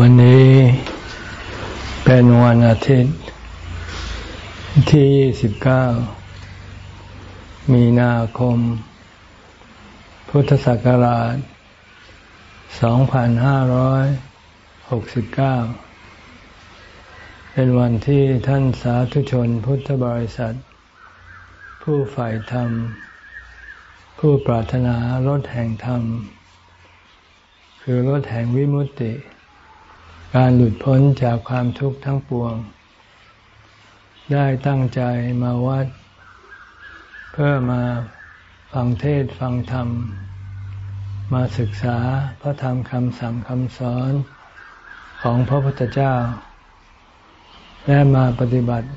วันนี้เป็นวันอาทิตย์ ที่ 29 มีนาคม พุทธศักราช 2569 เป็นวันที่ท่านสาธุชนพุทธบริษัท ผู้ฝ่ายธรรม ผู้ปรารถนารถแห่งธรรม คือรถแห่งวิมุตติ การหลุดพ้นจากความทุกข์ทั้งปวง ได้ตั้งใจมาวัด เพื่อมาฟังเทศฟังธรรม มาศึกษาพระธรรมคำสั่งคำสอนของพระพุทธเจ้า และมาปฏิบัติ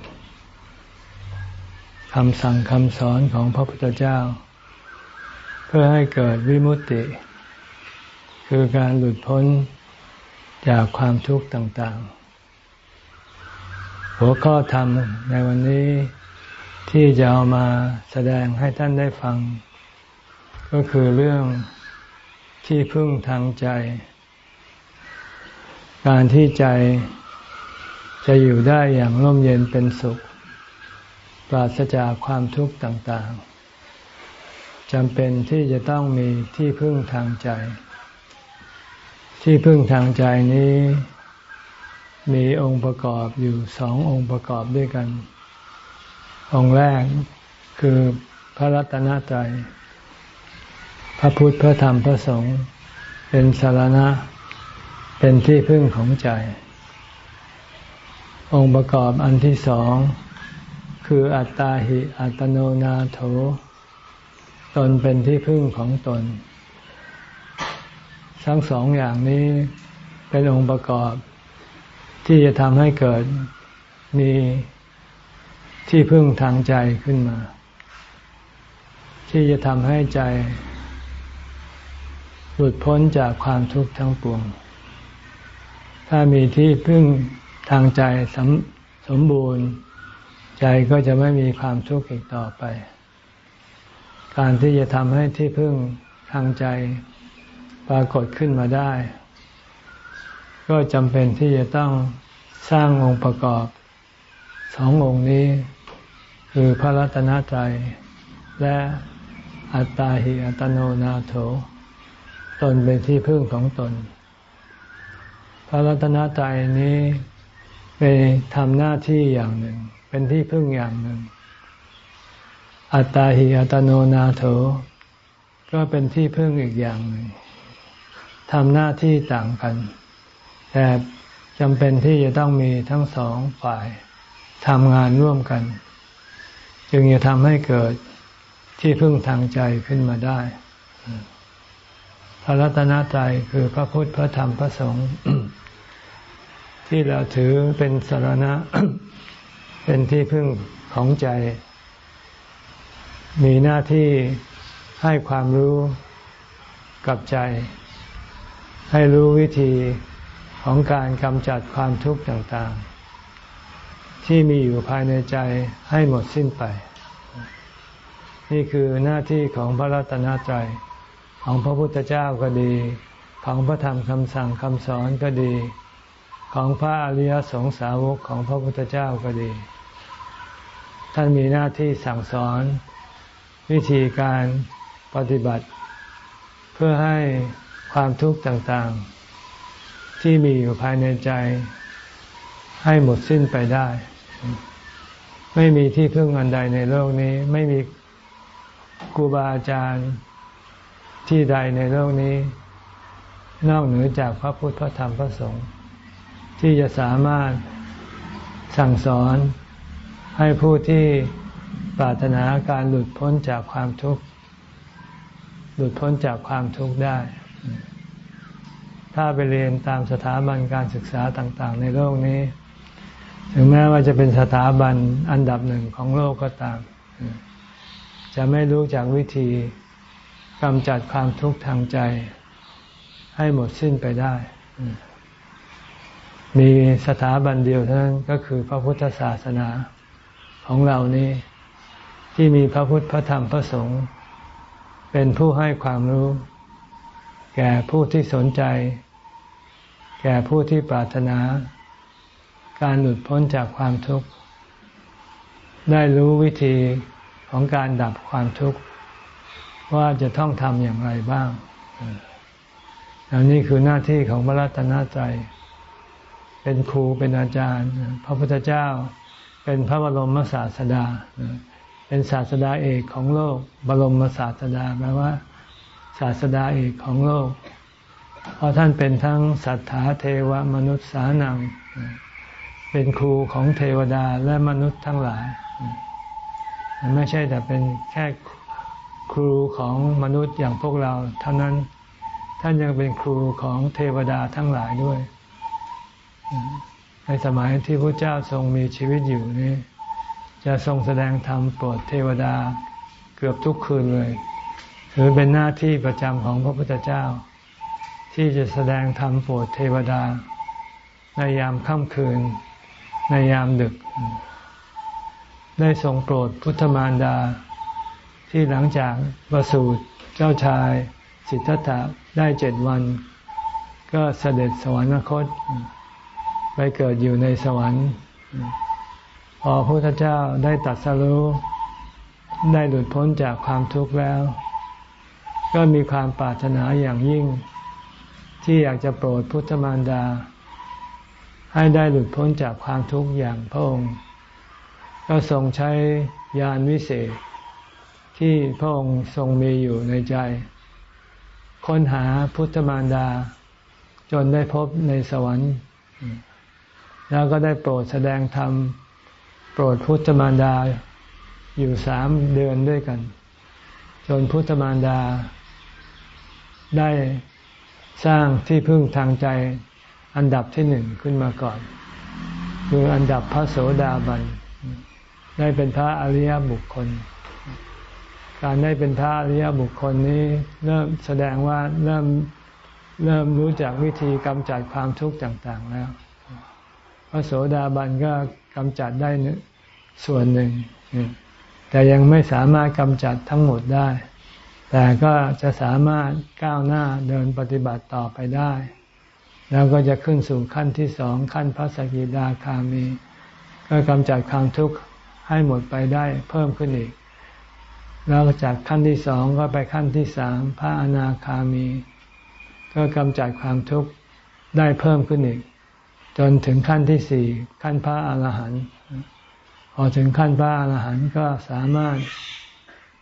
คำสั่งคำสอนของพระพุทธเจ้า เพื่อให้เกิดวิมุตติ คือการหลุดพ้น จากความทุกข์ต่างๆ หัวข้อธรรมในวันนี้ที่จะเอามาแสดงให้ท่านได้ฟัง ก็คือเรื่องที่พึ่งทางใจ การที่ใจจะอยู่ได้อย่างร่มเย็นเป็นสุข ปราศจากความทุกข์ต่างๆจำเป็นที่จะต้องมีที่พึ่งทางใจ ที่พึ่งทางใจนี้ มีองค์ประกอบอยู่สององค์ประกอบด้วยกัน องค์แรกคือพระรัตนตรัยพระพุทธพระธรรมพระสงฆ์เป็นสารณะ เป็นที่พึ่งของใจ องค์ประกอบอันที่สองคืออัตตาหิอัตโนนาโถ ตนเป็นที่พึ่งของตน ทั้งสองอย่างนี้เป็นองค์ประกอบ ที่จะทำให้เกิดมีที่พึ่งทางใจขึ้นมา ที่จะทำให้ใจหลุดพ้นจากความทุกข์ทั้งปวง ถ้ามีที่พึ่งทางใจสมสมบูรณ์ ใจก็จะไม่มีความทุกข์อีกต่อไป การที่จะทำให้ที่พึ่งทางใจ ปรากฏขึ้นมาได้ ก็จำเป็นที่จะต้องสร้างองค์ประกอบสององค์นี้ คือพระรัตนตรัยและอัตตาหิอัตโนนาโถ ตนเป็นที่พึ่งของตน พระรัตนตรัยนี้เป็นทำหน้าที่อย่างหนึ่ง เป็นที่พึ่งอย่างหนึ่ง อัตตาหิอัตโนนาโถ ก็เป็นที่พึ่งอีกอย่างหนึ่ง ทำหน้าที่ต่างกัน แต่จำเป็นที่จะต้องมีทั้งสองฝ่ายทำงานร่วมกัน จึงจะทำให้เกิดที่พึ่งทางใจขึ้นมาได้ พระรัตนตรัยคือพระพุทธพระธรรมพระสงฆ์ที่เราถือเป็นสารณะ เป็นที่พึ่งของใจ มีหน้าที่ให้ความรู้กับใจ ให้รู้วิธีของการกำจัดความทุกข์ต่างๆ ที่มีอยู่ภายในใจให้หมดสิ้นไป นี่คือหน้าที่ของพระรัตนตรัยของพระพุทธเจ้าก็ดี ของพระธรรมคำสั่งคำสอนก็ดี ของพระอริยสงสาวกของพระพุทธเจ้าก็ดี ท่านมีหน้าที่สั่งสอน วิธีการปฏิบัติ เพื่อให้ ความทุกข์ต่างๆ ที่มีอยู่ภายในใจให้หมดสิ้นไปได้ ไม่มีที่พึ่งอันใดในโลกนี้ ไม่มีครูบาอาจารย์ที่ใดในโลกนี้ นอกเหนือจากพระพุทธพระธรรมพระสงฆ์ที่จะสามารถสั่งสอนให้ผู้ที่ปรารถนาการหลุดพ้นจากความทุกข์ หลุดพ้นจากความทุกข์ได้ ถ้าไปเรียนตามสถาบันการศึกษาต่าง ๆ ในโลกนี้ ถึงแม้ว่าจะเป็นสถาบันอันดับหนึ่งของโลกก็ตาม จะไม่รู้จากวิธีกำจัดความทุกข์ทางใจ ให้หมดสิ้นไปได้ มีสถาบันเดียวเท่านั้นก็คือพระพุทธศาสนาของเรานี้ที่มีพระพุทธพระธรรมพระสงฆ์เป็นผู้ให้ความรู้ แก่ผู้ที่สนใจ แก่ผู้ที่ปรารถนา การหลุดพ้นจากความทุกข์ ได้รู้วิธีของการดับความทุกข์ ว่าจะต้องทำอย่างไรบ้างอันนี้คือหน้าที่ของพระรัตนตรัยเป็นครูเป็นอาจารย์ พระพุทธเจ้าเป็นพระบรมศาสดา เป็นศาสดาเอกของโลก บรมศาสดาแปลว่า ศาสดาเอกของโลก เพราะท่านเป็นทั้งสัทธาเทวมนุษย์สานัง เป็นครูของเทวดาและมนุษย์ทั้งหลาย ไม่ใช่แต่เป็นแค่ครูของมนุษย์อย่างพวกเราเท่านั้น ท่านยังเป็นครูของเทวดาทั้งหลายด้วย ในสมัยที่พระเจ้าทรงมีชีวิตอยู่นี้ จะทรงแสดงธรรมโปรดเทวดาเกือบทุกคืนเลย ถือเป็นหน้าที่ประจำของพระพุทธเจ้า ที่จะแสดงธรรมโปรดเทวดา ในยามค่ำคืน ในยามดึก ได้ทรงโปรดพุทธมารดา ที่หลังจากประสูติเจ้าชาย สิทธัตถะได้เจ็ดวัน ก็เสด็จสวรรคต ไปเกิดอยู่ในสวรรค์ พอพระพุทธเจ้าได้ตัดสรู้ได้หลุดพ้นจากความทุกข์แล้ว ก็มีความปรารถนาอย่างยิ่ง ที่อยากจะโปรดพุทธมารดา ให้ได้หลุดพ้นจากความทุกข์อย่างพระองค์ ก็ทรงใช้ยานวิเศษ ที่พระองค์ทรงมีอยู่ในใจ ค้นหาพุทธมารดา จนได้พบในสวรรค์ แล้วก็ได้โปรดแสดงธรรม โปรดพุทธมารดาอยู่สามเดือนด้วยกัน จนพุทธมารดา ได้สร้างที่พึ่งทางใจอันดับที่หนึ่งขึ้นมาก่อน คืออันดับพระโสดาบัน ได้เป็นพระอริยบุคคล การได้เป็นพระอริยบุคคลนี้เริ่มแสดงว่าเริ่มเริ่มรู้จักวิธีกำจัดความทุกข์ต่างๆแล้ว พระโสดาบันก็กำจัดได้ส่วนหนึ่ง แต่ยังไม่สามารถกำจัดทั้งหมดได้ แต่ก็จะสามารถก้าวหน้าเดินปฏิบัติต่อไปได้ แล้วก็จะขึ้นสู่ขั้นที่สองขั้นพระสกิดาคามี ก็กำจัดความทุกข์ให้หมดไปได้เพิ่มขึ้นอีก แล้วจากขั้นที่สองก็ไปขั้นที่สามพระอนาคามี ก็กำจัดความทุกข์ได้เพิ่มขึ้นอีก จนถึงขั้นที่สี่ขั้นพระอรหันต์พอถึงขั้นพระอรหันต์ก็สามารถ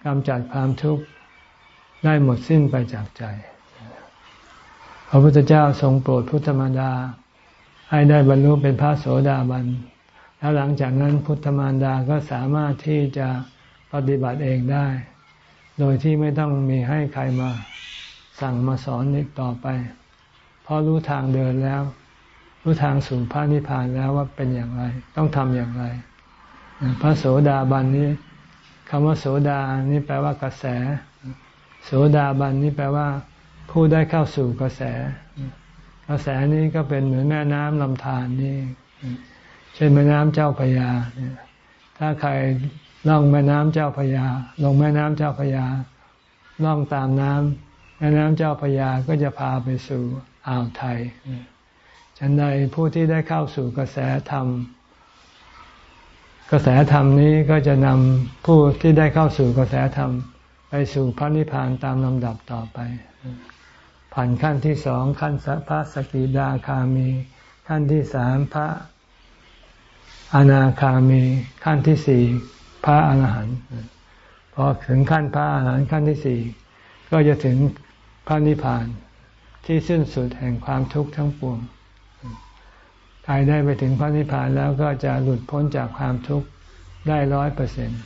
กำจัดความทุกข์ ได้หมดสิ้นไปจากใจ พระพุทธเจ้าทรงโปรดพุทธมารดา ให้ได้บรรลุเป็นพระโสดาบัน แล้วหลังจากนั้นพุทธมารดาก็สามารถที่จะปฏิบัติเองได้ โดยที่ไม่ต้องมีให้ใครมาสั่งมาสอนอีกต่อไป เพราะรู้ทางเดินแล้ว รู้ทางสู่พระนิพพานแล้วว่าเป็นอย่างไร ต้องทำอย่างไร พระโสดาบันนี้คำว่าโสดานี่แปลว่ากระแส โสดาบันนี่แปลว่า ผู้ได้เข้าสู่กระแส กระแสนี้ก็เป็นเหมือนแม่น้ำลำธารนี่เช่นแม่น้ำเจ้าพยาถ้าใครล่องแม่น้ำเจ้าพยา ลงแม่น้ำเจ้าพยา ล่องตามน้ำแม่น้ำเจ้าพยาก็จะพาไปสู่อ่าวไทยฉันใดผู้ที่ได้เข้าสู่กระแสธรรม กระแสธรรมนี้ก็จะนำผู้ที่ได้เข้าสู่กระแสธรรม ไปสู่พระนิพพานตามลำดับต่อไป ผ่านขั้นที่สองขั้นพระสกิดาคามี ขั้นที่สามพระอนาคามี ขั้นที่สี่พระอรหันต์พอถึงขั้นพระอรหันต์ขั้นที่สี่ก็จะถึงพระนิพพานที่สิ้นสุดแห่งความทุกข์ทั้งปวงใครได้ไปถึงพระนิพพานแล้วก็จะหลุดพ้นจากความทุกข์ได้ร้อยเปอร์เซ็นต์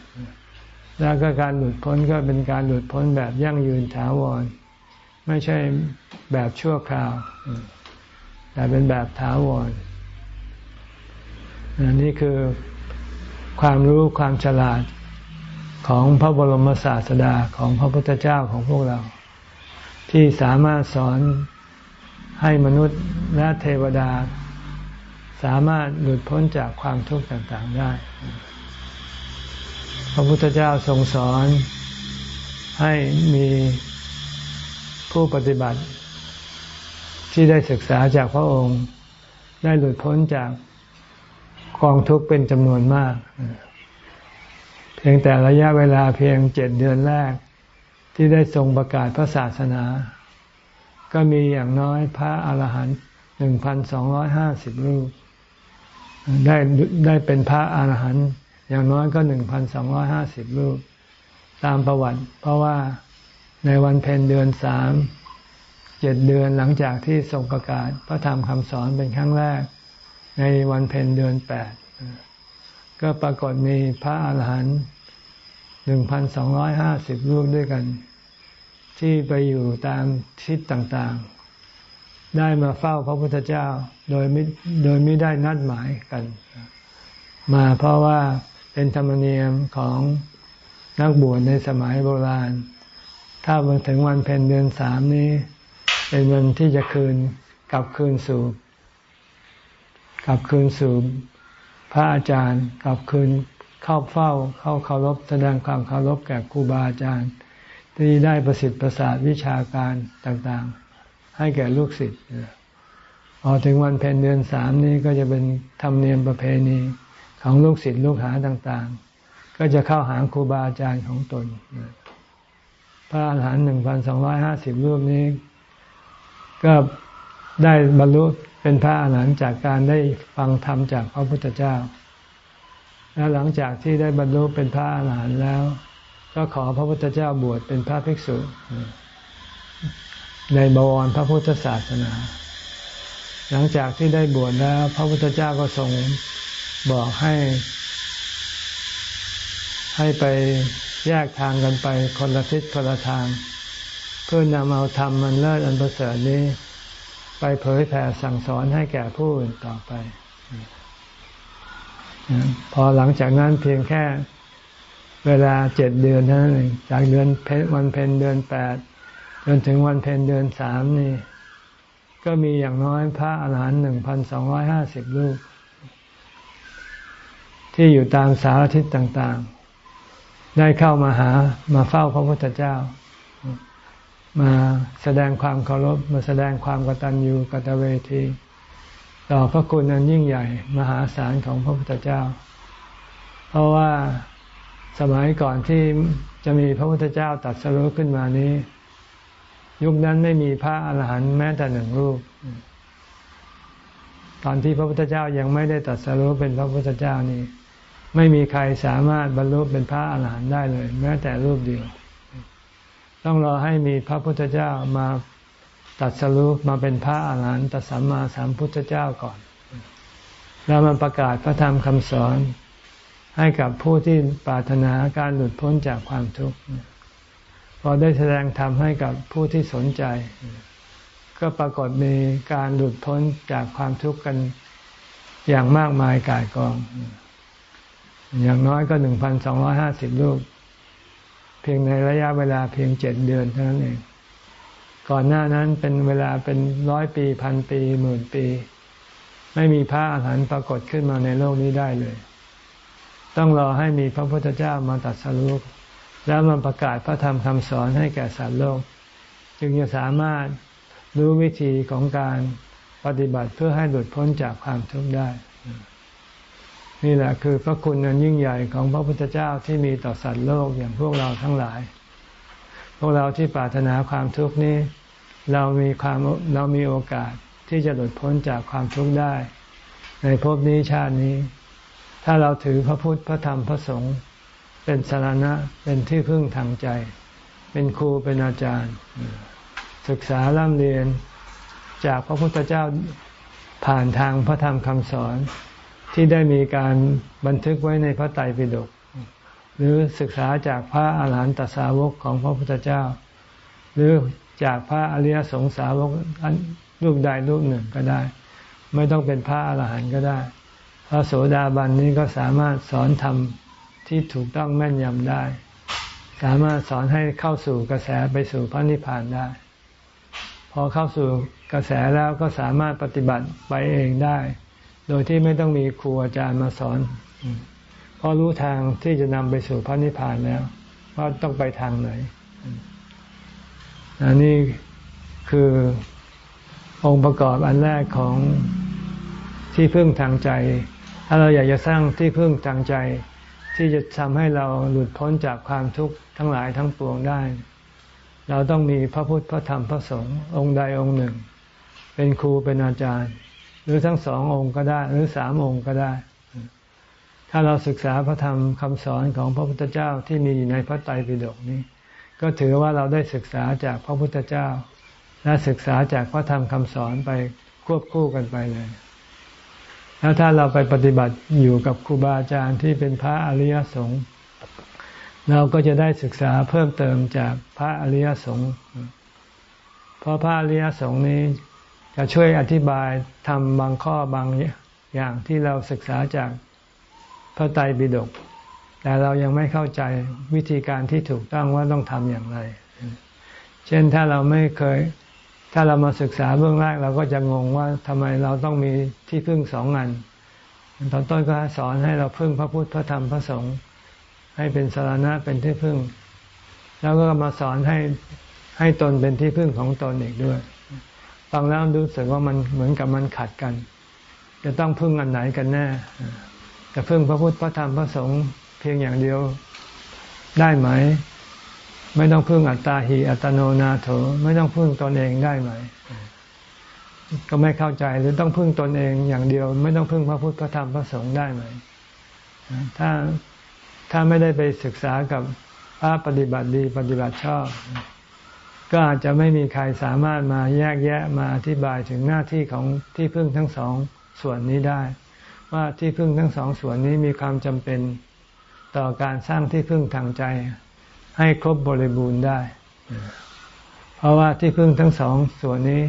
แล้วก็การหลุดพ้นก็เป็นการหลุดพ้นแบบยั่งยืนถาวร ไม่ใช่แบบชั่วคราว แต่เป็นแบบถาวรนี่คือความรู้ความฉลาดของพระบรมศาสดาของพระพุทธเจ้าของพวกเรา ที่สามารถสอนให้มนุษย์และเทวดา สามารถหลุดพ้นจากความทุกข์ต่าง ๆ ได้ พระพุทธเจ้าทรงสอนให้มีผู้ปฏิบัติ ที่ได้ศึกษาจากพระองค์ ได้หลุดพ้นจากกองทุกข์เป็นจำนวนมาก เพียงแต่ระยะเวลาเพียงเจ็ดเดือนแรก ที่ได้ทรงประกาศพระศาสนา ก็มีอย่างน้อยพระอาหารหันต์หนึ่งพันสองร้อยห้าสิบรูป ได้ได้เป็นพระอาหารหันต์ อย่างน้อยก็หนึ่งพันสองร้อยห้าสิบรูป ตามประวัติ เพราะว่าในวันเพ็ญเดือนสามเจ็ดเดือนหลังจากที่ทรงประกาศพระธรรมคำสอนเป็นครั้งแรก ในวันเพ็ญเดือนแปดก็ปรากฏมีพระอาหารหันต์หนึ่งพันสองร้อยห้าสิบรูปด้วยกัน ที่ไปอยู่ตามทิศต่างๆ ได้มาเฝ้าพระพุทธเจ้าโดยไม่โดยไม่ได้นัดหมายกัน มาเพราะว่า เป็นธรรมเนียมของนักบวชในสมัยโบราณ ถ้ามาถึงวันเพ็ญเดือนสามนี้ เป็นวันที่จะคืนกลับคืนสู่กลับคืนสู่พระอาจารย์กลับคืนเข้าเฝ้าเข้าเคารพแสดงความเคารพแก่ครูบาอาจารย์ ที่ได้ประสิทธิ์ประสาทวิชาการต่างๆ ให้แก่ลูกศิษย์พอถึงวันเพ็ญเดือนสามนี้ก็จะเป็นธรรมเนียมประเพณี ของลูกศิษย์ลูกหาต่างๆ ก็จะเข้าหาครูบาอาจารย์ของตน พระอาหารหันต์หนึ่งพันสองร้อยห้าสิบรูปนี้ ก็ได้บรรลุเป็นพระอาหารหันต์จากการได้ฟังธรรมจากพระพุทธเจ้า แล้วหลังจากที่ได้บรรลุเป็นพระอาหารหันต์แล้ว ก็ขอพระพุทธเจ้าบวชเป็นพระภิกษุ ในบวรพระพุทธศาสนา หลังจากที่ได้บวชแล้ว พระพุทธเจ้าก็ทรง บอกให้ ให้ไปแยกทางกันไปคนละทิศคนละทาง เพื่อนำเอาธรรมมันเลิศอันประเสริฐนี้ ไปเผยแผ่สั่งสอนให้แก่ผู้อื่นต่อไป พอหลังจากนั้นเพียงแค่เวลาเจ็ดเดือนเท่านั้นเองจากเดือนวันเพ็ญเดือนแปดจนถึงวันเพ็ญเดือนสามนี่ ก็มีอย่างน้อยพระอาหารหันต์หนึ่งพันสองร้อยห้าสิบรูป ที่อยู่ตามสารทิศต่างๆ ได้เข้ามาหามาเฝ้าพระพุทธเจ้า มาแสดงความเคารพมาแสดงความกตัญญูกตเวที ต่อพระคุณอันยิ่งใหญ่มหาศาลของพระพุทธเจ้า เพราะว่าสมัยก่อนที่จะมีพระพุทธเจ้าตัดสรุปขึ้นมานี้ ยุคนั้นไม่มีพระอาหารหันต์แม้แต่หนึ่งรูป ตอนที่พระพุทธเจ้ายังไม่ได้ตัดสรุปเป็นพระพุทธเจ้านี้ ไม่มีใครสามารถบรรลุเป็นพระอาหารหันต์ได้เลย แม้แต่รูปเดียว ต้องรอให้มีพระพุทธเจ้ามาตัดสรุปมาเป็นพระอาหารหันตสัมมาสัมพุทธเจ้าก่อน แล้วมันประกาศพระธรรมคำสอนให้กับผู้ที่ปรารถนาการหลุดพ้นจากความทุกข์พอได้แสดงธรรมให้กับผู้ที่สนใจ ก็ปรากฏมีการหลุดพ้นจากความทุกข์กันอย่างมากมายกายกอง อย่างน้อยก็หนึ่งพันสองร้อยห้าสิบรูป เพียงในระยะเวลาเพียงเจ็ดเดือนเท่านั้นเอง ก่อนหน้านั้นเป็นเวลาเป็นร้อยปีพันปีหมื่นปี ไม่มีพระอาหารหันต์ปรากฏขึ้นมาในโลกนี้ได้เลย ต้องรอให้มีพระพุทธเจ้ามาตัดสรุปแล้วมาประกาศพระธรรมคำสอนให้แก่สัตว์โลก จึงจะสามารถรู้วิธีของการปฏิบัติเพื่อให้หลุดพ้นจากความทุกข์ได้ นี่แหละคือพระคุณอันยิ่งใหญ่ของพระพุทธเจ้าที่มีต่อสัตว์โลกอย่างพวกเราทั้งหลาย พวกเราที่ปรารถนาความทุกข์นี้ เรามีความเรามีโอกาสที่จะหลุดพ้นจากความทุกข์ได้ ในภพนี้ชาตินี้ ถ้าเราถือพระพุทธพระธรรมพระสงฆ์เป็นสารณะเป็นที่พึ่งทางใจ เป็นครูเป็นอาจารย์ ศึกษาล่ำเรียนจากพระพุทธเจ้าผ่านทางพระธรรมคำสอน ที่ได้มีการบันทึกไว้ในพระไตรปิฎกหรือศึกษาจากพระอาหารหันตสาวกของพระพุทธเจ้า หรือจากพระอริยสงสาวกรูปใดรูปหนึ่งก็ได้ ไม่ต้องเป็นพระอาหารหันต์ก็ได้ พระโสดาบันนี้ก็สามารถสอนธรรมที่ถูกต้องแม่นยำได้ สามารถสอนให้เข้าสู่กระแสไปสู่พระนิพพานได้ พอเข้าสู่กระแสแล้วก็สามารถปฏิบัติไปเองได้ โดยที่ไม่ต้องมีครูอาจารย์มาสอนเพราะรู้ทางที่จะนำไปสู่พระนิพพานแล้วว่าต้องไปทางไหน อันนี้คือองค์ประกอบอันแรกของที่พึ่งทางใจ ถ้าเราอยากจะสร้างที่พึ่งทางใจ ที่จะทำให้เราหลุดพ้นจากความทุกข์ทั้งหลายทั้งปวงได้ เราต้องมีพระพุทธพระธรรมพระสงฆ์องค์ใดองค์หนึ่ง เป็นครูเป็นอาจารย์ รือทั้งสององค์ก็ได้ หรือสามองค์ก็ได้ ถ้าเราศึกษาพระธรรมคำสอนของพระพุทธเจ้าที่มีอยู่ในพระไตรปิฎกนี้ ก็ถือว่าเราได้ศึกษาจากพระพุทธเจ้า และศึกษาจากพระธรรมคำสอนไปควบคู่กันไปเลย แล้วถ้าเราไปปฏิบัติอยู่กับครูบาอาจารย์ที่เป็นพระอริยสงฆ์เราก็จะได้ศึกษาเพิ่มเติมจากพระอริยสงฆ์เพราะพระอริยสงฆ์นี้ จะช่วยอธิบายทำบางข้อบางอย่างที่เราศึกษาจากพระไตรปิฎกแต่เรายังไม่เข้าใจวิธีการที่ถูกต้องว่าต้องทำอย่างไร เช่นถ้าเราไม่เคย ถ้าเรามาศึกษาเบื้องแรกเราก็จะงงว่าทำไมเราต้องมีที่พึ่งสองอันตอนต้นก็สอนให้เราพึ่งพระพุทธพระธรรมพระสงฆ์ให้เป็นสารณะเป็นที่พึ่ง แล้วก็มาสอนให้ให้ตนเป็นที่พึ่งของตนอีกด้วย ฟังแล้วรู้สึกว่ามันเหมือนกับมันขัดกัน จะต้องพึ่งอันไหนกันแน่จะพึ่งพระพุทธพระธรรมพระสงฆ์เพียงอย่างเดียวได้ไหม ไม่ต้องพึ่งอัตตาหิอัตโนนาโถไม่ต้องพึ่งตนเองได้ไหม ก็ไม่เข้าใจหรือต้องพึ่งตนเองอย่างเดียว ไม่ต้องพึ่งพระพุทธพระธรรมพระสงฆ์ได้ไหมถ้าถ้าไม่ได้ไปศึกษากับพระปฏิบัติดีปฏิบัติชอบ ก็อาจจะไม่มีใครสามารถมาแยกแยะมาอธิบายถึงหน้าที่ของที่พึ่งทั้งสองส่วนนี้ได้ ว่าที่พึ่งทั้งสองส่วนนี้มีความจำเป็นต่อการสร้างที่พึ่งทางใจ ให้ครบบริบูรณ์ได้ เพราะว่าที่พึ่งทั้งสองส่วนนี้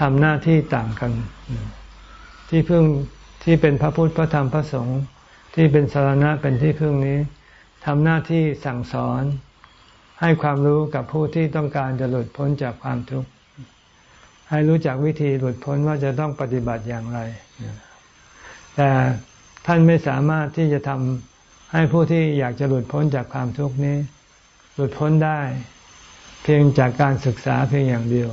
ทำหน้าที่ต่างกัน ที่พึ่งที่เป็นพระพุทธพระธรรมพระสงฆ์ที่เป็นสารณะเป็นที่พึ่งนี้ทำหน้าที่สั่งสอน ให้ความรู้กับผู้ที่ต้องการจะหลุดพ้นจากความทุกข์ให้รู้จักวิธีหลุดพ้นว่าจะต้องปฏิบัติอย่างไร แต่ท่านไม่สามารถที่จะทำให้ผู้ที่อยากจะหลุดพ้นจากความทุกข์นี้ หลุดพ้นได้ เพียงจากการศึกษาเพียงอย่างเดียว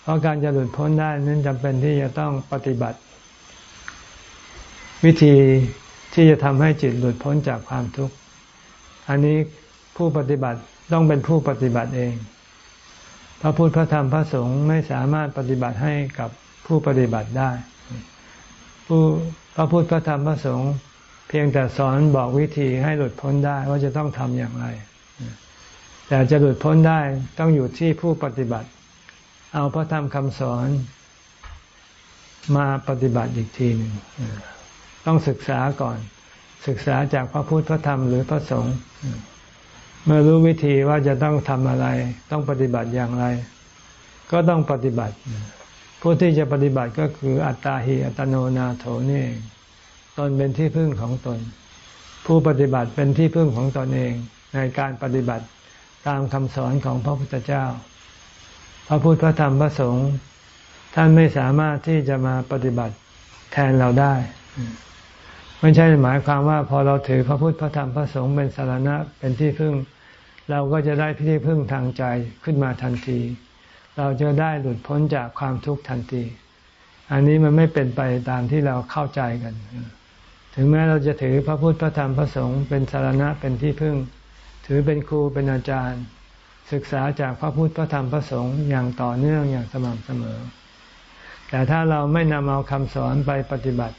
เพราะการจะหลุดพ้นได้นั้นจำเป็นที่จะต้องปฏิบัติ วิธีที่จะทำให้จิตหลุดพ้นจากความทุกข์ อันนี้ ผู้ปฏิบัติต้องเป็นผู้ปฏิบัติเอง พระพุทธพระธรรมพระสงฆ์ไม่สามารถปฏิบัติให้กับผู้ปฏิบัติได้ ผู้พระพุทธพระธรรมพระสงฆ์เพียงแต่สอนบอกวิธีให้หลุดพ้นได้ว่าจะต้องทำอย่างไร แต่จะหลุดพ้นได้ต้องอยู่ที่ผู้ปฏิบัติ เอาพระธรรมคำสอนมาปฏิบัติอีกทีหนึ่งต้องศึกษาก่อน ศึกษาจากพระพุทธพระธรรมหรือพระสงฆ์ เมื่อรู้วิธีว่าจะต้องทำอะไร ต้องปฏิบัติอย่างไร ก็ต้องปฏิบัติ ผู้ที่จะปฏิบัติก็คืออัตตาหิอัตโนนาโถนี่ตนเป็นที่พึ่งของตน ผู้ปฏิบัติเป็นที่พึ่งของตนเองในการปฏิบัติตามคำสอนของพระพุทธเจ้า พระพุทธพระธรรมพระสงฆ์ท่านไม่สามารถที่จะมาปฏิบัติแทนเราได้ ไม่ใช่หมายความว่าพอเราถือพระพุทธพระธรรมพระสงฆ์เป็นสารณะเป็นที่พึ่ง เราก็จะได้ที่พึ่งทางใจขึ้นมาทันที เราจะได้หลุดพ้นจากความทุกข์ทันที อันนี้มันไม่เป็นไปตามที่เราเข้าใจกัน ถึงแม้เราจะถือพระพุทธพระธรรมพระสงฆ์เป็นสารณะเป็นที่พึ่ง ถือเป็นครูเป็นอาจารย์ ศึกษาจากพระพุทธพระธรรมพระสงฆ์อย่างต่อเนื่องอย่างสม่ำเสมอ แต่ถ้าเราไม่นำเอาคำสอนไปปฏิบัติ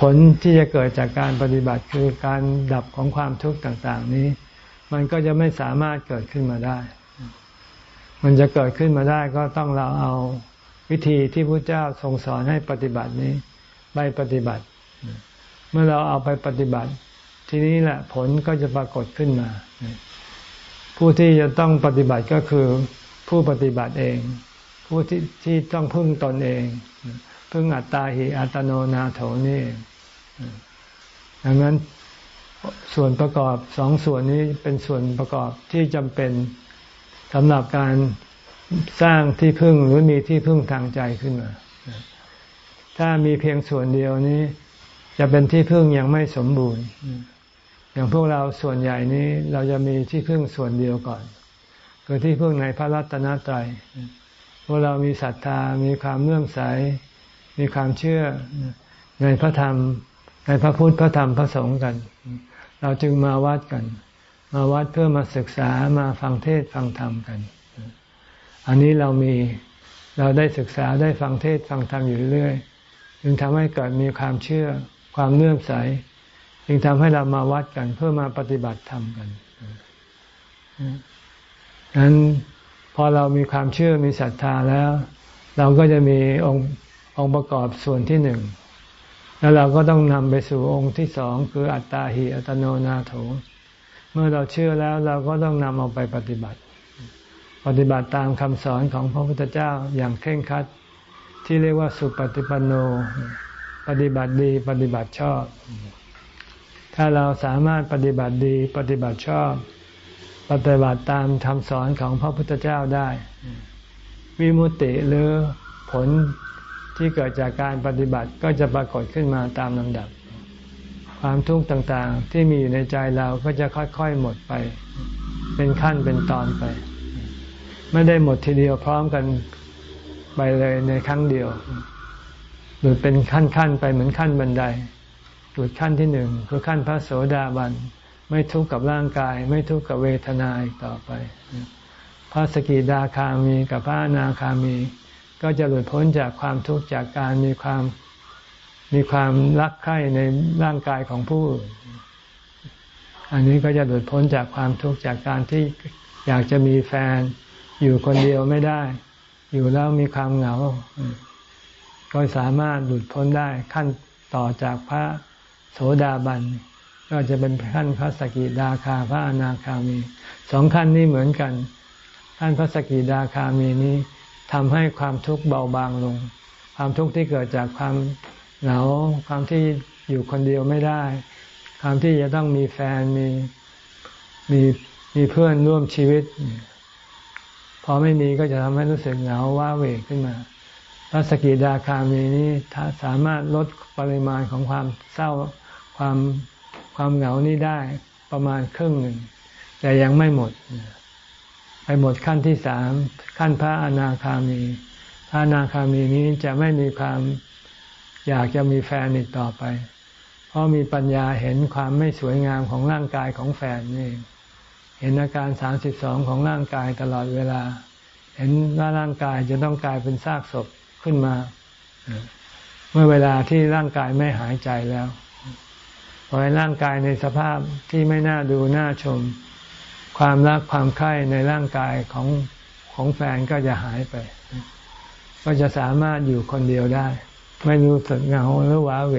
ผลที่จะเกิดจากการปฏิบัติคือการดับของความทุกข์ต่าง ๆ นี้ มันก็จะไม่สามารถเกิดขึ้นมาได้ มันจะเกิดขึ้นมาได้ก็ต้องเราเอาวิธีที่พระเจ้าทรงสอนให้ปฏิบัตินี้ไปปฏิบัติ เมื่อเราเอาไปปฏิบัติ ทีนี้แหละผลก็จะปรากฏขึ้นมา ผู้ที่จะต้องปฏิบัติก็คือผู้ปฏิบัติเอง ผู้ที่ที่ต้องพึ่งตนเอง พึ่งอัตตาหิอัตโนนาโถนี่ดังนั้นส่วนประกอบสองส่วนนี้เป็นส่วนประกอบที่จำเป็นสำหรับการสร้างที่พึ่งหรือมีที่พึ่งทางใจขึ้นมา ถ้ามีเพียงส่วนเดียวนี้ จะเป็นที่พึ่งยังไม่สมบูรณ์ อย่างพวกเราส่วนใหญ่นี้เราจะมีที่พึ่งส่วนเดียวก่อน คือที่พึ่งในพระรัตนตรัยว่าเรามีศรัทธามีความเลื่อมใส มีความเชื่อในพระธรรม ในพระพุทธพระธรรมพระสงฆ์กัน เราจึงมาวัดกัน มาวัดเพื่อมาศึกษามาฟังเทศฟังธรรมกัน อันนี้เรามีเราได้ศึกษาได้ฟังเทศฟังธรรมอยู่เรื่อยจึงทำให้เกิดมีความเชื่อความเลื่อมใส จึงทำให้เรามาวัดกัน เพื่อมาปฏิบัติธรรมกันนั้นพอเรามีความเชื่อมีศรัทธาแล้ว เราก็จะมีองค์ องค์ประกอบส่วนที่หนึ่ง แล้วเราก็ต้องนำไปสู่องค์ที่สองคืออัตตาหิอัตโนนาโถ เมื่อเราเชื่อแล้วเราก็ต้องนำเอาไปปฏิบัติ ปฏิบัติตามคำสอนของพระพุทธเจ้าอย่างเคร่งครัดที่เรียกว่าสุปฏิปันโน ปฏิบัติดีปฏิบัติชอบ ถ้าเราสามารถปฏิบัติดีปฏิบัติชอบ ปฏิบัติตามคำสอนของพระพุทธเจ้าได้ วิมุติหรือผล ที่เกิดจากการปฏิบัติก็จะปรากฏขึ้นมาตามลำดับ ความทุกข์ต่างๆ ที่มีอยู่ในใจเราก็จะค่อยๆหมดไป เป็นขั้นเป็นตอนไป ไม่ได้หมดทีเดียวพร้อมกันไปเลยในครั้งเดียวหรือเป็นขั้นๆไปเหมือนขั้นบันไดหลุดขั้นที่หนึ่งคือขั้นพระโสดาบันไม่ทุกข์กับร่างกาย ไม่ทุกข์กับเวทนาอีกต่อไป พระสกิดาคามีกับพระนาคามี ก็จะหลุดพ้นจากความทุกข์จากการมีความมีความรักใคร่ในร่างกายของผู้อื่นอันนี้ก็จะหลุดพ้นจากความทุกข์จากการที่อยากจะมีแฟน อยู่คนเดียวไม่ได้ อยู่แล้วมีความเหงา ก็สามารถหลุดพ้นได้ขั้นต่อจากพระโสดาบัน ก็จะเป็นขั้นพระสกิดาคาพระอนาคามี สองขั้นนี้เหมือนกัน ขั้นพระสกิดาคามีนี้ ทำให้ความทุกข์เบาบางลง ความทุกข์ที่เกิดจากความเหงาความที่อยู่คนเดียวไม่ได้ ความที่จะต้องมีแฟนมีมีมีเพื่อนร่วมชีวิต พอไม่มีก็จะทำให้รู้สึกเหงาว้าเหวขึ้นมาพระสกิดาคามีนี้สามารถลดปริมาณของความเศร้าความความเหงานี้ได้ประมาณครึ่งหนึ่งแต่ยังไม่หมด ไปหมดขั้นที่สามขั้นพระอนาคามีพระอนาคามีนี้จะไม่มีความอยากจะมีแฟนอีกต่อไป เพราะมีปัญญาเห็นความไม่สวยงามของร่างกายของแฟนนี่ เห็นอาการสามสิบสองของร่างกายตลอดเวลา เห็นว่าร่างกายจะต้องกลายเป็นซากศพขึ้นมา เมื่อเวลาที่ร่างกายไม่หายใจแล้วปล่อยร่างกายในสภาพที่ไม่น่าดูน่าชม ความรักความใคร่ในร่างกายของของแฟนก็จะหายไป ก็จะสามารถอยู่คนเดียวได้ ไม่รู้สึกเหงาหรือว้าเหว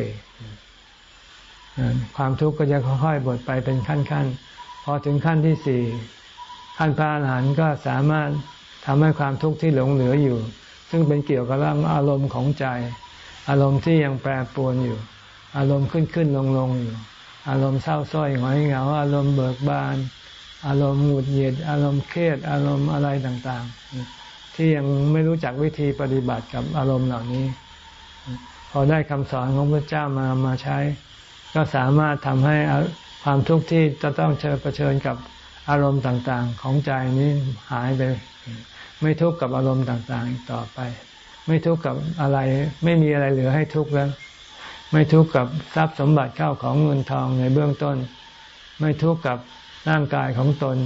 ความทุกข์ก็จะค่อยๆบดไปเป็นขั้นๆ พอถึงขั้นที่สี่ขั้นพระอรหันต์ก็สามารถทำให้ความทุกข์ที่หลงเหลืออยู่ ซึ่งเป็นเกี่ยวกับเรื่องอารมณ์ของใจ อารมณ์ที่ยังแปรปรวนอยู่ อารมณ์ขึ้นขึ้นลงลงอยู่ อารมณ์เศร้าส้อยหงอยเหงา อารมณ์เบิกบาน อารมณ์หงุดหงิดอารมณ์เครียดอารมณ์อะไรต่างๆ ที่ยังไม่รู้จักวิธีปฏิบัติกับอารมณ์เหล่านี้ พอได้คำสอนของพระเจ้ามามาใช้ ก็สามารถทำให้ความทุกข์ที่จะต้องเจอเผชิญกับอารมณ์ต่างๆ ของใจนี้หายไป ไม่ทุกข์กับอารมณ์ต่างๆต่อไป ไม่ทุกข์กับอะไร ไม่มีอะไรเหลือให้ทุกข์แล้ว ไม่ทุกข์กับทรัพย์สมบัติเข้าของเงินทองในเบื้องต้น ไม่ทุกข์กับ ร่างกายของตน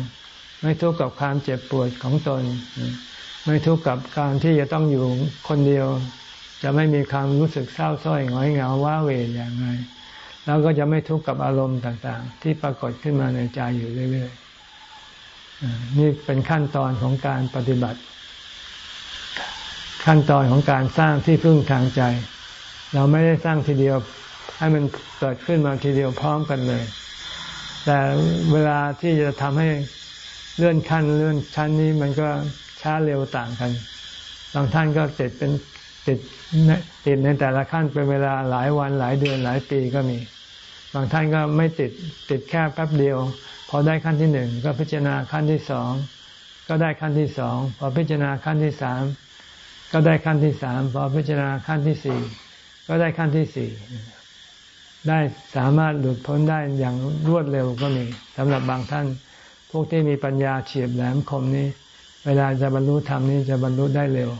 ไม่ทุกข์กับความเจ็บปวดของตน ไม่ทุกข์กับการที่จะต้องอยู่คนเดียว จะไม่มีความรู้สึกเศร้าส้อยหงอยเหงาว้าเวอย่างไรแล้วก็จะไม่ทุกข์กับอารมณ์ต่างๆ ที่ปรากฏขึ้นมาในใจอยู่เรื่อยๆนี่เป็นขั้นตอนของการปฏิบัติ ขั้นตอนของการสร้างที่พึ่งทางใจ เราไม่ได้สร้างทีเดียวให้มันเกิดขึ้นมาทีเดียวพร้อมกันเลย แต่เวลาที่จะทำให้เลื่อนขั้นเลื่อนชั้นนี้มันก็ช้าเร็วต่างกัน บางท่านก็ติดเป็นติดติดในแต่ละขั้นเป็นเวลาหลายวันหลายเดือนหลายปีก็มี บางท่านก็ไม่ติดติดแค่แป๊บเดียว พอได้ขั้นที่หนึ่งก็พิจารณาขั้นที่สองก็ได้ขั้นที่สองพอพิจารณาขั้นที่สามก็ได้ขั้นที่สามพอพิจารณาขั้นที่สี่ก็ได้ขั้นที่สี่ ได้สามารถหลุดพ้นได้อย่างรวดเร็วก็มีสำหรับบางท่าน พวกที่มีปัญญาเฉียบแหลมคมนี้ เวลาจะบรรลุธรรมนี้จะบรรลุได้เร็ว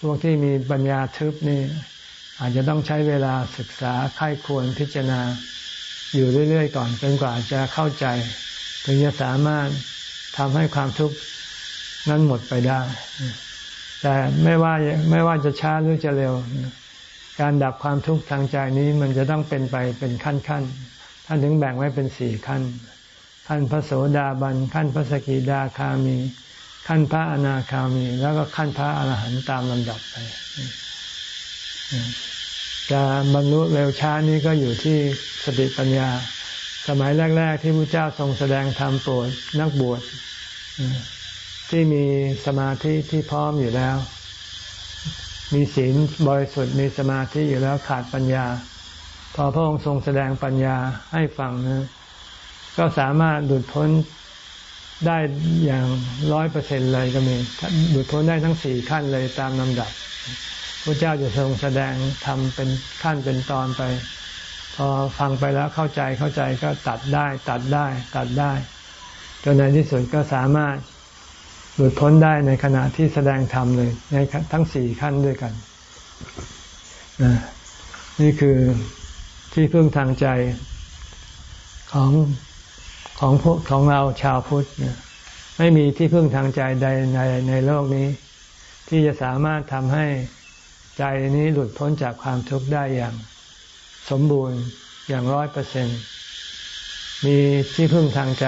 พวกที่มีปัญญาทึบนี่ อาจจะต้องใช้เวลาศึกษาค่ายควรพิจารณา อยู่เรื่อยๆก่อนจนกว่าจะเข้าใจ ถึงจะสามารถทำให้ความทุกข์นั้นหมดไปได้ แต่ไม่ว่าไม่ว่าจะช้าหรือจะเร็ว การดับความทุกข์ทางใจนี้มันจะต้องเป็นไปเป็นขั้นขั้นท่านถึงแบ่งไว้เป็นสี่ขั้น ขั้นพระโสดาบัน ขั้นพระสกิดาคามี ขั้นพระอนาคามี แล้วก็ขั้นพระอรหันต์ตามลำดับไปการบรรลุเร็วช้านี้ก็อยู่ที่สติปัญญา สมัยแรก ๆ ที่พระเจ้าทรงแสดงธรรมโปรดนักบวชที่มีสมาธิที่พร้อมอยู่แล้ว มีศีลบริสุทธิ์มีสมาธิอยู่แล้วขาดปัญญา พอพระองค์ทรงแสดงปัญญาให้ฟังนะก็สามารถหลุดพ้นได้อย่างร้อยเปอร์เซ็นเลยก็มีหลุดพ้นได้ทั้งสี่ขั้นเลยตามลำดับพระเจ้าจะทรงแสดงทำเป็นขั้นเป็นตอนไป พอฟังไปแล้วเข้าใจเข้าใจก็ตัดได้ ตัดได้ ตัดได้จนในที่สุดก็สามารถ ลุดพ้นได้ในขณะที่แสดงธรรมเลยในทั้งสี่ขั้นด้วยกัน นี่คือที่พึ่งทางใจของของพวกของเราชาวพุทธไม่มีที่พึ่งทางใจใดในในโลกนี้ ที่จะสามารถทำให้ใจนี้หลุดพ้นจากความทุกข์ได้อย่าง สมบูรณ์อย่างร้อยเปอร์เซ็นมีที่พึ่งทางใจ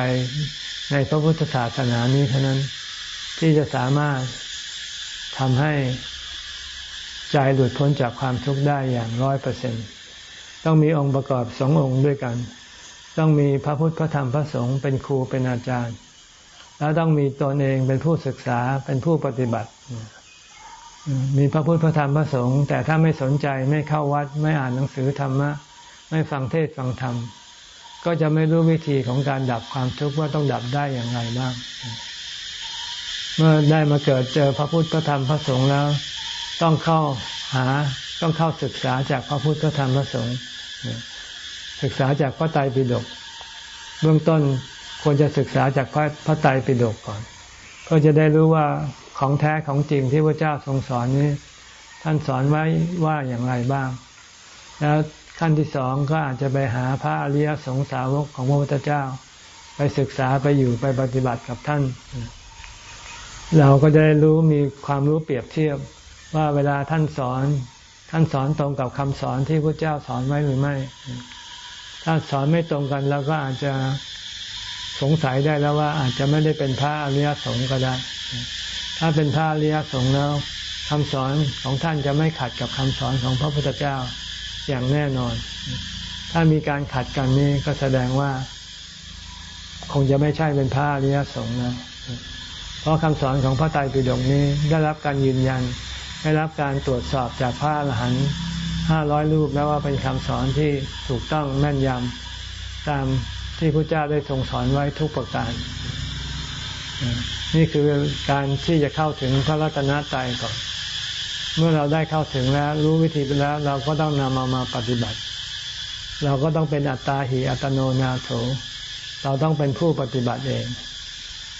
ในพระพุทธศาสนานี้เท่านั้น ที่จะสามารถทำให้ใจหลุดพ้นจากความทุกข์ได้อย่างร้อยเปอร์เซ็นต้องมีองค์ประกอบสององค์ด้วยกัน ต้องมีพระพุทธพระธรรมพระสงฆ์เป็นครูเป็นอาจารย์ แล้วต้องมีตนเองเป็นผู้ศึกษาเป็นผู้ปฏิบัติ มีพระพุทธพระธรรมพระสงฆ์แต่ถ้าไม่สนใจไม่เข้าวัด ไม่อ่านหนังสือธรรมะ ไม่ฟังเทศฟังธรรม ก็จะไม่รู้วิธีของการดับความทุกข์ว่าต้องดับได้อย่างไรบ้าง เมื่อได้มาเกิดเจอพระพุทธพระธรรมพระสงฆ์แล้ว ต้องเข้าหาต้องเข้าศึกษาจากพระพุทธพระธรรมพระสงฆ์ศึกษาจากพระไตรปิฎกเบื้องต้นควรจะศึกษาจากพระพระไตรปิฎกก่อน ก็จะได้รู้ว่าของแท้ของจริงที่พระเจ้าทรงสอนนี้ ท่านสอนไว้ว่าอย่างไรบ้าง แล้วขั้นที่สองก็อาจจะไปหาพระอริยสงสาวกของพระพุทธเจ้า ไปศึกษาไปอยู่ไปปฏิบัติกับท่าน เราก็จะได้รู้มีความรู้เปรียบเทียบว่าเวลาท่านสอน ท่านสอนตรงกับคำสอนที่พระเจ้าสอนไว้หรือไม่ ถ้าสอนไม่ตรงกันเราก็อาจจะสงสัยได้แล้วว่าอาจจะไม่ได้เป็นพระอริยสงฆ์ก็ได้ ถ้าเป็นพระอริยสงฆ์แล้วคำสอนของท่านจะไม่ขัดกับคำสอนของพระพุทธเจ้าอย่างแน่นอน ถ้ามีการขัดกันนี่ก็แสดงว่า คงจะไม่ใช่เป็นพระอริยสงฆ์นะ เพราะคำสอนของพระไตรปิฎกนี้ได้รับการยืนยัน ได้รับการตรวจสอบจากพระอรหันต์ห้าร้อยรูปแล้วว่าเป็นคำสอนที่ถูกต้องแม่นยำตามที่พระเจ้าได้ทรงสอนไว้ทุกประการ นี่คือการที่จะเข้าถึงพระรัตนตรัยก่อน เมื่อเราได้เข้าถึงแล้วรู้วิธีไปแล้ว เราก็ต้องนำมามาปฏิบัติ เราก็ต้องเป็นอัตตาหิอัตโนนาโถ เราต้องเป็นผู้ปฏิบัติเอง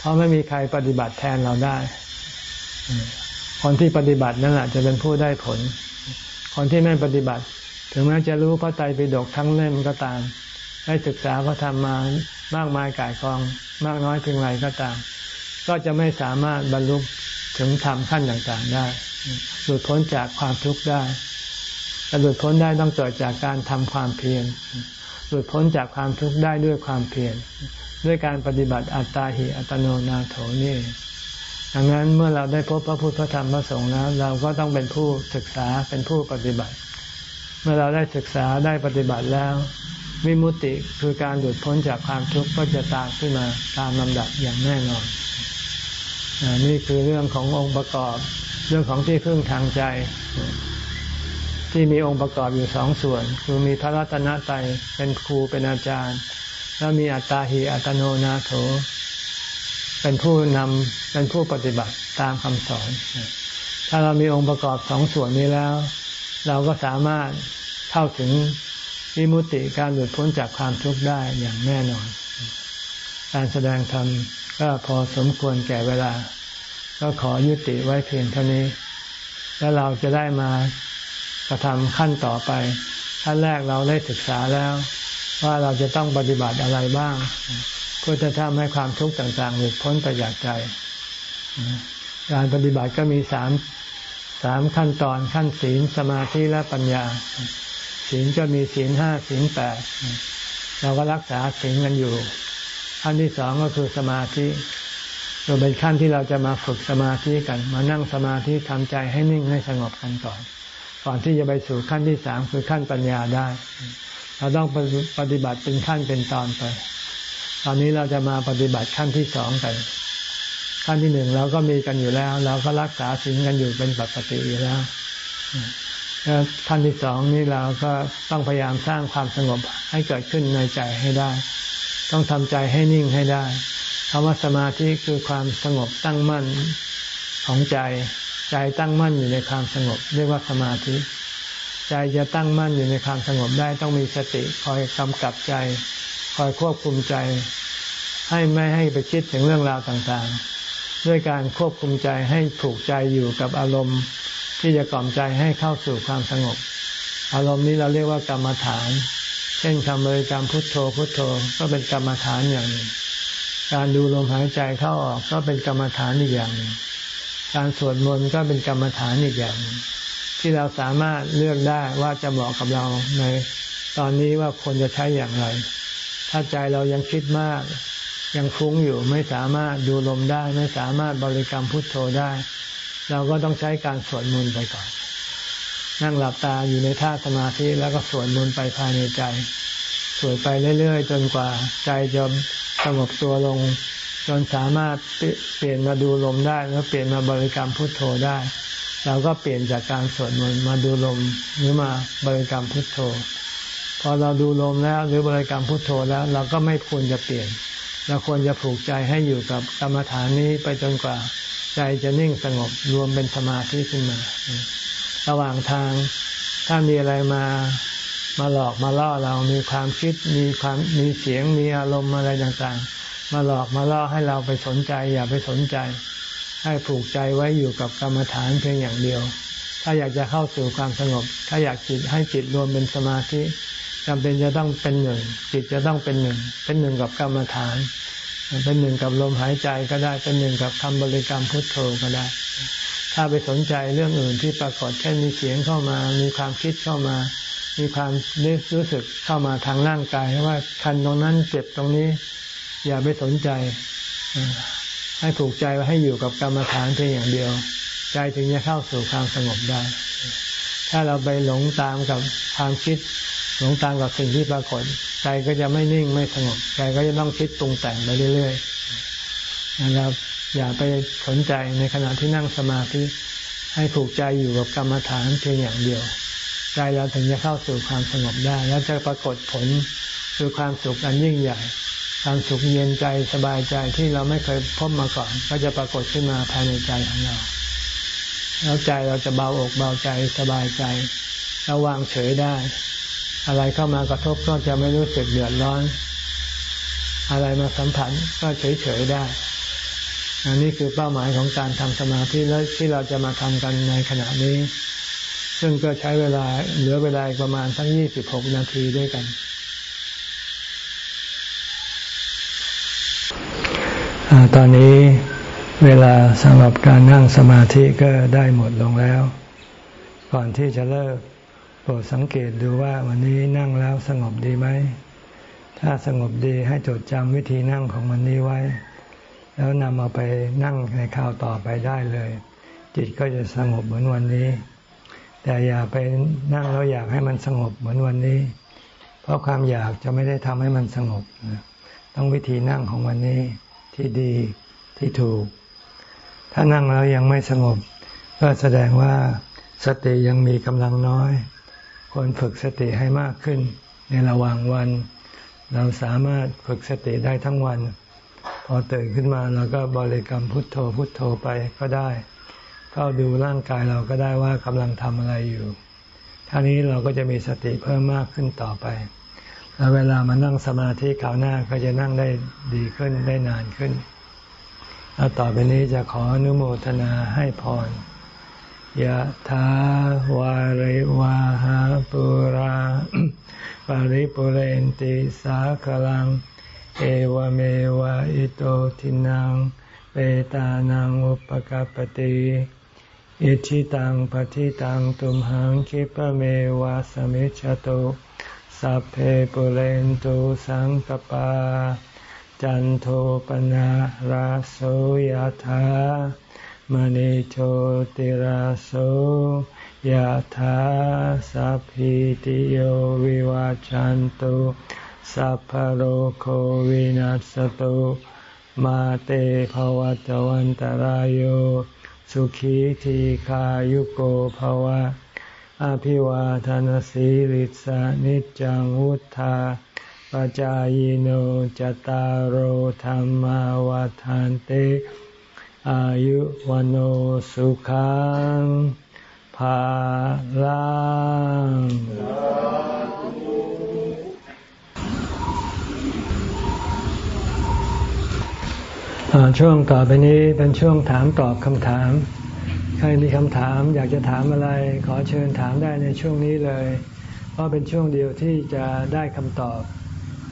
เพราะไม่มีใครปฏิบัติแทนเราได้ คนที่ปฏิบัตินั่นแหละจะเป็นผู้ได้ผล คนที่ไม่ปฏิบัติ ถึงแม้จะรู้พระไตรปิฎกทั้งเล่มก็ตาม ได้ศึกษาพระธรรมมามากมายกายกอง มากน้อยเพียงไรก็ตาม ก็จะไม่สามารถบรรลุถึงธรรมขั้นต่างๆได้ หลุดพ้นจากความทุกข์ได้แต่หลุดพ้นได้ต้องเกิดจากการทำความเพียร หลุดพ้นจากความทุกข์ได้ด้วยความเพียร ด้วยการปฏิบัติอัตตาหิอัตโนนาโถนี่ดังนั้นเมื่อเราได้พบพระพุทธพระธรรมพระสงฆ์แล้วเราก็ต้องเป็นผู้ศึกษาเป็นผู้ปฏิบัติ เมื่อเราได้ศึกษาได้ปฏิบัติแล้ว วิมุตติคือการหลุดพ้นจากความทุกข์ก็จะตามขึ้นมาตามลำดับอย่างแน่นอนนี่คือเรื่องขององค์ประกอบ เรื่องของที่พึ่งทางใจ ที่มีองค์ประกอบอยู่สองส่วน คือมีพระรัตนตรัยเป็นครูเป็นอาจารย์ แล้วมีอัตตาหิอัตโนนาโถ เป็นผู้นำเป็นผู้ปฏิบัติตามคำสอน ถ้าเรามีองค์ประกอบสองส่วนนี้แล้ว เราก็สามารถเข้าถึงวิมุติการหลุดพ้นจากความทุกข์ได้อย่างแน่นอน การแสดงธรรมก็พอสมควรแก่เวลา ก็ขอยุติไว้เพียงเท่านี้ แล้วเราจะได้มากระทำขั้นต่อไปขั้นแรกเราได้ศึกษาแล้ว ว่าเราจะต้องปฏิบัติอะไรบ้างเพื่อจะทำให้ความทุกข์ต่างๆหลุดพ้นไปจากใจ การปฏิบัติก็มีสามสามขั้นตอนขั้นศีลสมาธิและปัญญา ศีลก็มีศีลห้าศีลแปดเราก็รักษาศีลกันอยู่ขั้นที่สองก็คือสมาธิเราเป็นขั้นที่เราจะมาฝึกสมาธิกัน มานั่งสมาธิทำใจให้นิ่งให้สงบกันก่อน ก่อนที่จะไปสู่ขั้นที่สามคือขั้นปัญญาได้ เราต้องปฏิบัติเป็นขั้นเป็นตอนไป ตอนนี้เราจะมาปฏิบัติขั้นที่สองกันขั้นที่หนึ่งเราก็มีกันอยู่แล้ว เราก็รักษาศีลกันอยู่เป็นปกติอยู่แล้วแล้วขั้นที่สองนี่เราก็ต้องพยายามสร้างความสงบให้เกิดขึ้นในใจให้ได้ ต้องทำใจให้นิ่งให้ได้คำว่าสมาธิคือความสงบตั้งมั่นของใจ ใจตั้งมั่นอยู่ในความสงบ เรียกว่าสมาธิ ใจจะตั้งมั่นอยู่ในความสงบได้ต้องมีสติคอยกำกับใจ คอยควบคุมใจ ให้ไม่ให้ไปคิดถึงเรื่องราวต่างๆ ด้วยการควบคุมใจให้ถูกใจอยู่กับอารมณ์ ที่จะกล่อมใจให้เข้าสู่ความสงบ อารมณ์นี้เราเรียกว่ากรรมฐาน เช่นคำบริกรรมพุทโธพุทโธก็เป็นกรรมฐานอย่างหนึ่งการดูลมหายใจเข้าออกก็เป็นกรรมฐานอีกอย่างหนึ่งการสวดมนต์ก็เป็นกรรมฐานอีกอย่าง ที่เราสามารถเลือกได้ว่าจะเหมาะกับเราในตอนนี้ว่าควรจะใช้อย่างไร ถ้าใจเรายังคิดมาก ยังฟุ้งอยู่ไม่สามารถดูลมได้ ไม่สามารถบริกรรมพุทโธได้ เราก็ต้องใช้การสวดมนต์ไปก่อน นั่งหลับตาอยู่ในท่าสมาธิแล้วก็สวดมนต์ไปภายในใจสวดไปเรื่อยๆ จนกว่าใจจะสงบตัวลง จนสามารถเปลี่ยนมาดูลมได้แล้วเปลี่ยนมาบริกรรมพุทโธได้ เราก็เปลี่ยนจากการสวดมนต์มาดูลมหรือมาบริกรรมพุทโธ พอเราดูลมแล้วหรือบริกรรมพุทโธแล้ว เราก็ไม่ควรจะเปลี่ยน เราควรจะผูกใจให้อยู่กับกรรมฐานนี้ไปจนกว่า ใจจะนิ่งสงบรวมเป็นสมาธิขึ้นมา ระหว่างทางถ้ามีอะไรมามาหลอกมาล่อเรามีความคิดมีความมีเสียงมีอารมณ์อะไรต่างๆ มาหลอกมาล่อให้เราไปสนใจ อย่าไปสนใจ ให้ผูกใจไว้อยู่กับกรรมฐานเพียงอย่างเดียว ถ้าอยากจะเข้าสู่ความสงบ ถ้าอยากจิตให้จิตรวมเป็นสมาธิจำเป็นจะต้องเป็นหนึ่ง จิตจะต้องเป็นหนึ่ง เป็นหนึ่งกับกรรมฐาน เป็นหนึ่งกับลมหายใจก็ได้ เป็นหนึ่งกับคำบริกรรมพุทโธก็ได้ ถ้าไปสนใจเรื่องอื่นที่ปรากฏเช่นมีเสียงเข้ามา มีความคิดเข้ามา มีความรู้สึกเข้ามาทางร่างกายว่าคันตรงนั้นเจ็บตรงนี้ อย่าไปสนใจ ให้ผูกใจไว้ให้อยู่กับกรรมฐานเพียงอย่างเดียว ใจถึงจะเข้าสู่ความสงบได้ ถ้าเราไปหลงตามกับความคิด หลงตามกับสิ่งที่ปรากฏ ใจก็จะไม่นิ่งไม่สงบ ใจก็จะต้องคิดปรุงแต่งไปเรื่อยๆนะครับอย่าไปสนใจในขณะที่นั่งสมาธิให้ผูกใจอยู่กับกรรมฐานเพียงอย่างเดียวใจเราถึงจะเข้าสู่ความสงบได้ แล้วจะปรากฏผลคือความสุขอันยิ่งใหญ่ ความสุขเย็นใจสบายใจที่เราไม่เคยพบมาก่อน ก็จะปรากฏขึ้นมาภายในใจของเรา แล้วใจเราจะเบาอกเบาใจสบายใจระวางเฉยได้ อะไรเข้ามากระทบก็จะไม่รู้สึกเดือดร้อน อะไรมาสัมผัสก็เฉยเฉยได้อันนี้คือเป้าหมายของการทำสมาธิแล้วที่เราจะมาทำกันในขณะนี้ ซึ่งก็ใช้เวลาเหลือเวลาประมาณทั้งยี่สิบหกนาทีด้วยกัน ตอนนี้เวลาสำหรับการนั่งสมาธิก็ได้หมดลงแล้ว ก่อนที่จะเลิกโปรดสังเกตดูว่าวันนี้นั่งแล้วสงบดีไหม ถ้าสงบดีให้จดจำวิธีนั่งของวันนี้ไว้ แล้วนำเอาไปนั่งในคราวต่อไปได้เลย จิตก็จะสงบเหมือนวันนี้ แต่อย่าไปนั่งแล้วอยากให้มันสงบเหมือนวันนี้ เพราะความอยากจะไม่ได้ทำให้มันสงบต้องวิธีนั่งของวันนี้ ที่ดีที่ถูก ถ้านั่งแล้วยังไม่สงบ ก็แสดงว่าสติยังมีกำลังน้อย ควรฝึกสติให้มากขึ้น ในระหว่างวัน เราสามารถฝึกสติได้ทั้งวัน พอตื่นขึ้นมาเราก็บริกรรมพุทโธพุทโธไปก็ได้เฝ้าดูร่างกายเราก็ได้ว่ากำลังทำอะไรอยู่ท่านี้เราก็จะมีสติเพิ่มมากขึ้นต่อไป แล้วเวลามานั่งสมาธิขาวหน้าก็จะนั่งได้ดีขึ้นได้นานขึ้น แล้วต่อไปนี้จะขออนุโมทนาให้พรยะถาวาริวาหาปุราปาริปุเรนติสาคลัง เอวเมวะอิโตทินังเปตานังอุปกปติอิชิตังปฏิตังตุมหังคิปเมวะสมิจฉตุ สัพเพปุเรนตุสังกปา จันโทปนะราโสยธามณิโชติราโสยธาสัพพิติโยวิวาจันตุสัพพโรโควินัสตุมาเตภวัตวันตารโยสุขีทีขายุโกภวะ อภิวาทานสีลิสานิจังวุธาปจายโนจตารโหธรรมวาทานเต อายุวันโอสุขังภาลังช่วงต่อไปนี้เป็นช่วงถามตอบคำถาม ครมีคำถามอยากจะถามอะไร ขอเชิญถามได้ในช่วงนี้เลย เพราะเป็นช่วงเดียวที่จะได้คำตอบ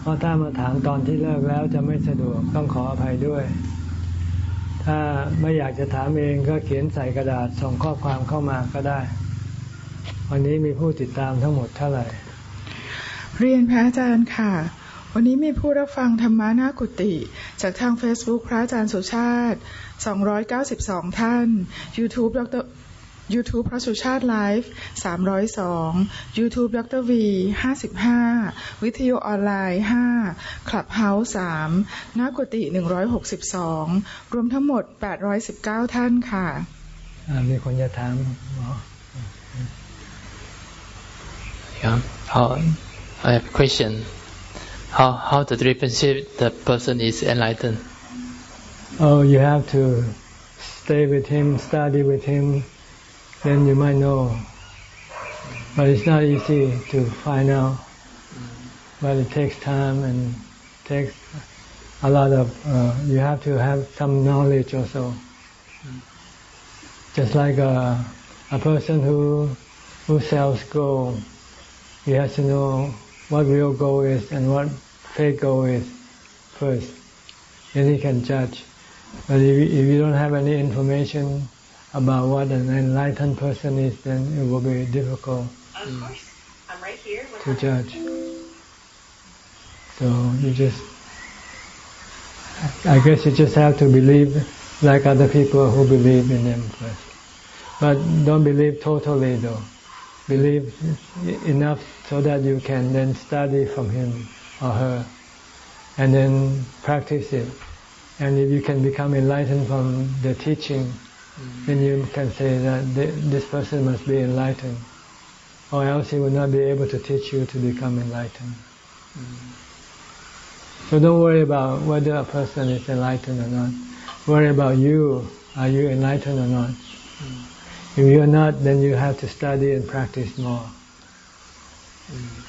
เพราะถ้ามาถามตอนที่เลิกแล้วจะไม่สะดวกต้องขออภัยด้วย ถ้าไม่อยากจะถามเองก็เขียนใส่กระดาษส่งข้อความเข้ามาก็ได้ วันนี้มีผู้ติดตามทั้งหมดเท่าไหร่ เรียนพระอาจารย์ค่ะวันนี้มีผู้รับฟังธรรมานากุติ จากทาง Facebook พระอาจารย์สุชาติ 292 ท่าน YouTube ดร YouTube พระสุชาติไลฟ์302 YouTube ดรวี55 วิทยุออนไลน์ 5 Clubhouse 3 หน้ากุฏิ162 รวมทั้งหมด 819 ท่านค่ะ มีคนจะถามไหม Yeah. How, I have a question. How how to differentiate the person is enlightened? Oh, you have to stay with him, study with him, then you might know. But it's not easy to find out. But it takes time and takes a lot of. Uh, you have to have some knowledge also. Just like a a person who who sells gold, he has to know what real gold is and what fake gold is first. Then he can judge. But if, if you don't have any information about what an enlightened person is, then it will be difficult of course. I'm right here. To judge. So you just, I guess you just have to believe like other people who believe in them first. But don't believe totally though. Believe enough so that you can then study from him or her and then practice it. And if you can become enlightened from the teaching, then you can say that this person must be enlightened, or else he will not be able to teach you to become enlightened. So don't worry about whether a person is enlightened or not. Worry about you. Are you enlightened or not? If you are not, then you have to study and practice more.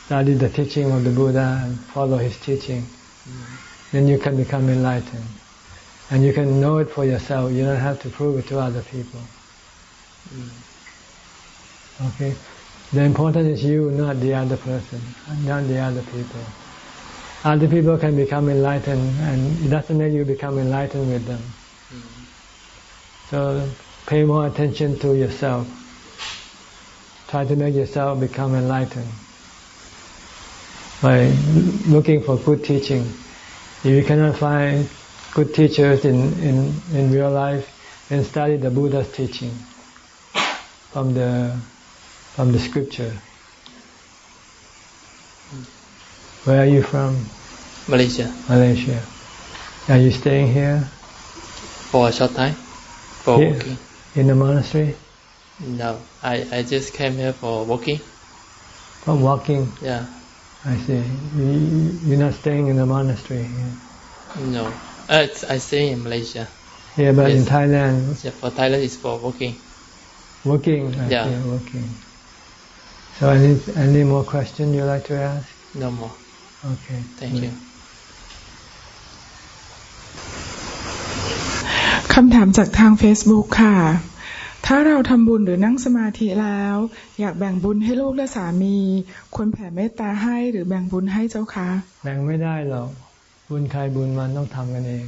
Study the teaching of the Buddha and follow his teaching. Then you can become enlightened. And you can know it for yourself. You don't have to prove it to other people. Mm. Okay? The important is you, not the other person, not the other people. Other people can become enlightened, and it doesn't make you become enlightened with them. Mm. So pay more attention to yourself. Try to make yourself become enlightened by looking for good teaching. If you cannot find good teachers in, in, in real life, and study the Buddha's teaching from the from the scripture. Where are you from? Malaysia. Malaysia. Are you staying here? For a short time. For Here? working. In the monastery? No, I, I just came here for working. For walking? Yeah. I see. You, you're not staying in the monastery here. No. Uh, it's- I stay in Malaysia. Yeah, but in Yes. Thailand, Yeah, for Thailand is for working. working. I Yeah. see, working. So any any more question you like to ask? No more. Okay. Thank good. you. คำถามจากทาง Facebook ค่ะ ถ้าเราทำบุญหรือนั่งสมาธิแล้ว อยากแบ่งบุญให้ลูกและสามี ควรแผ่เมตตาให้หรือแบ่งบุญให้เจ้าคะ แบ่งไม่ได้หรอก บุญใครบุญมันต้องทำกันเอง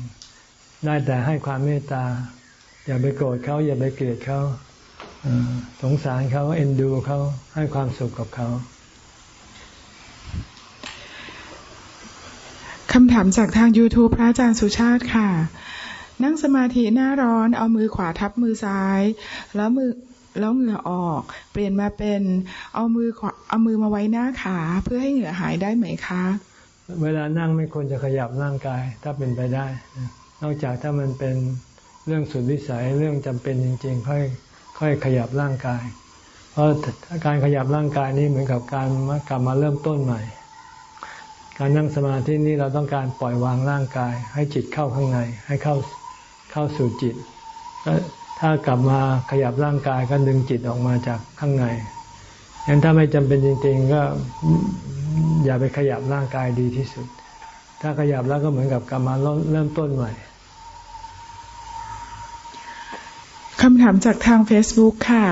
ได้แต่ให้ความเมตตา อย่าไปโกรธเขาอย่าไปเกลียดเขาสงสารเขาเอ็นดูเขาให้ความสุขกับเขาคำถามจากทาง YouTube พระอาจารย์สุชาติค่ะ นั่งสมาธิหน้าร้อนเอามือขวาทับมือซ้าย แล้วมือแล้วเหงื่อออก เปลี่ยนมาเป็นเอามือเอามือมาไว้หน้าขา เพื่อให้เหงื่อหายได้ไหมคะ เวลานั่งไม่ควรจะขยับร่างกาย ถ้าเป็นไปได้ นอกจากถ้ามันเป็นเรื่องสุดวิสัยเรื่องจำเป็นจริง ๆ ค่อยค่อยขยับร่างกาย เพราะการขยับร่างกายนี้เหมือนกับการกลับมาเริ่มต้นใหม่ การนั่งสมาธินี้เราต้องการปล่อยวางร่างกาย ให้จิตเข้าข้างใน ให้เข้าเข้าสู่จิตถ้ากลับมาขยับร่างกายก็ดึงจิตออกมาจากข้างในงั้นถ้าไม่จำเป็นจริง ๆ ก็ อย่าไปขยับร่างกายดีที่สุด ถ้าขยับแล้วก็เหมือนกับกลับมาเริ่มต้นใหม่คำถามจากทาง Facebook ค่ะ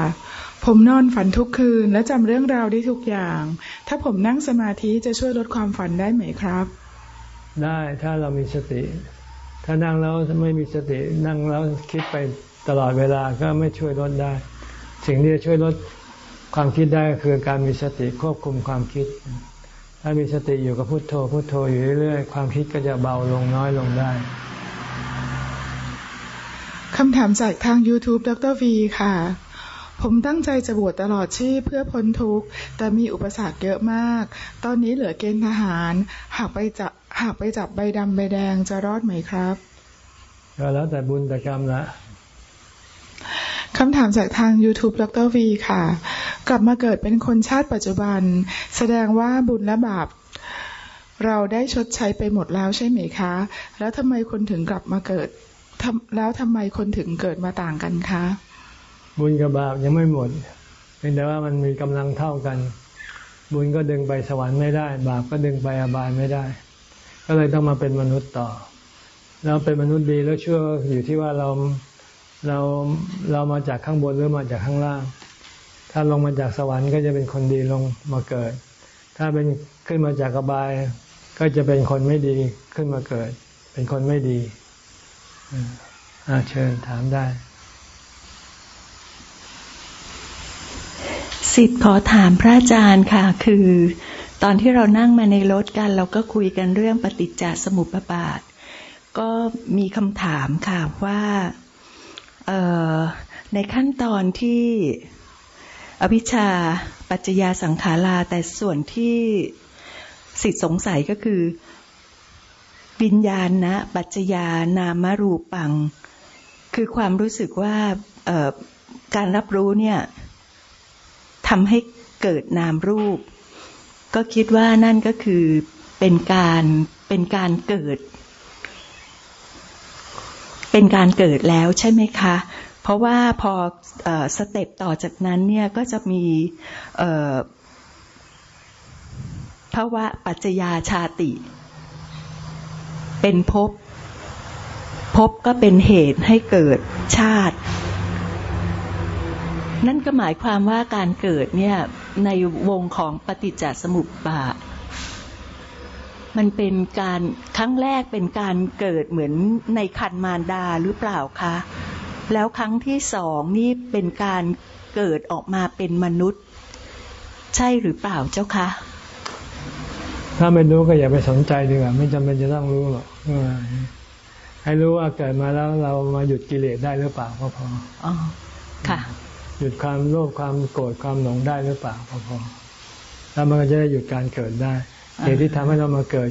ผมนอนฝันทุกคืน และจำเรื่องราวได้ทุกอย่าง ถ้าผมนั่งสมาธิจะช่วยลดความฝันได้ไหมครับ ได้ถ้าเรามีสติ ถ้านั่งแล้วไม่มีสตินั่งแล้วคิดไปตลอดเวลาก็ไม่ช่วยลดได้ สิ่งที่จะช่วยลดความคิดได้ก็คือการมีสติควบคุมความคิด ถ้ามีสติอยู่กับพุโทโธพุโทโธอยู่เรื่อยๆ ความคิดก็จะเบาลงน้อยลงได้คำถามจากทาง YouTube ดรวีค่ะ ผมตั้งใจจะบวชตลอดชีพเพื่อพ้นทุกข์ แต่มีอุปสรรคเยอะมาก ตอนนี้เหลือเกณฑ์ทหาร หากไปจับหากไปจับใบดำใบแดงจะรอดไหมครับ ก็แล้วแต่บุญแต่กรรมละ คำถามจากทาง YouTube ดรวีค่ะ กลับมาเกิดเป็นคนชาติปัจจุบัน แสดงว่าบุญและบาปเราได้ชดใช้ไปหมดแล้วใช่ไหมคะ แล้วทำไมคนถึงกลับมาเกิด แล้วทำไมคนถึงเกิดมาต่างกันคะ บุญกับบาปยังไม่หมดเพียงแต่ว่ามันมีกำลังเท่ากัน บุญก็ดึงไปสวรรค์ไม่ได้ บาปก็ดึงไปอบายไม่ได้ ก็เลยต้องมาเป็นมนุษย์ต่อ เราเป็นมนุษย์ดีแล้วเชั่วอยู่ที่ว่าเรา เราเรามาจากข้างบนหรือมาจากข้างล่าง ถ้าลงมาจากสวรรค์ก็จะเป็นคนดีลงมาเกิด ถ้าเป็นขึ้นมาจากอบาย ก็จะเป็นคนไม่ดีขึ้นมาเกิด เป็นคนไม่ดีอ่าเชิญถามได้สิทธิ์ขอถามพระอาจารย์ค่ะ คือ ตอนที่เรานั่งมาในรถกัน เราก็คุยกันเรื่องปฏิจจสมุปบาท ก็มีคำถามค่ะว่า ในขั้นตอนที่อภิชาปัจจยาสังขาราแต่ส่วนที่สิทธิสงสัยก็คือวิญญาณนะปัจจยานามรูปัง คือความรู้สึกว่าการรับรู้เนี่ยทำให้เกิดนามรูป ก็คิดว่านั่นก็คือเป็นการเป็นการเกิด เป็นการเกิดแล้วใช่ไหมคะ เพราะว่าพอสเต็ปต่อจากนั้นเนี่ยก็จะมีภาวะปัจจยาชาติ เป็นภพภพก็เป็นเหตุให้เกิดชาติ นั่นก็หมายความว่าการเกิดเนี่ยในวงของปฏิจจสมุปบาท มันเป็นการครั้งแรกเป็นการเกิดเหมือนในคันมารดาหรือเปล่าคะ แล้วครั้งที่สองนี่เป็นการเกิดออกมาเป็นมนุษย์ ใช่หรือเปล่าเจ้าคะถ้าไม่รู้ก็อย่าไปสนใจดีกว่าไม่จำเป็นจะต้องรู้หรอกให้รู้ว่าเกิดมาแล้วเรามาหยุดกิเลสได้หรือเปล่าก็พออ๋อค่ะ หยุดความโลภความโกรธความหลงได้หรือเปล่าก็พอแล้วมันก็จะได้หยุดการเกิดได้ เหตุที่ทำให้เรามาเกิด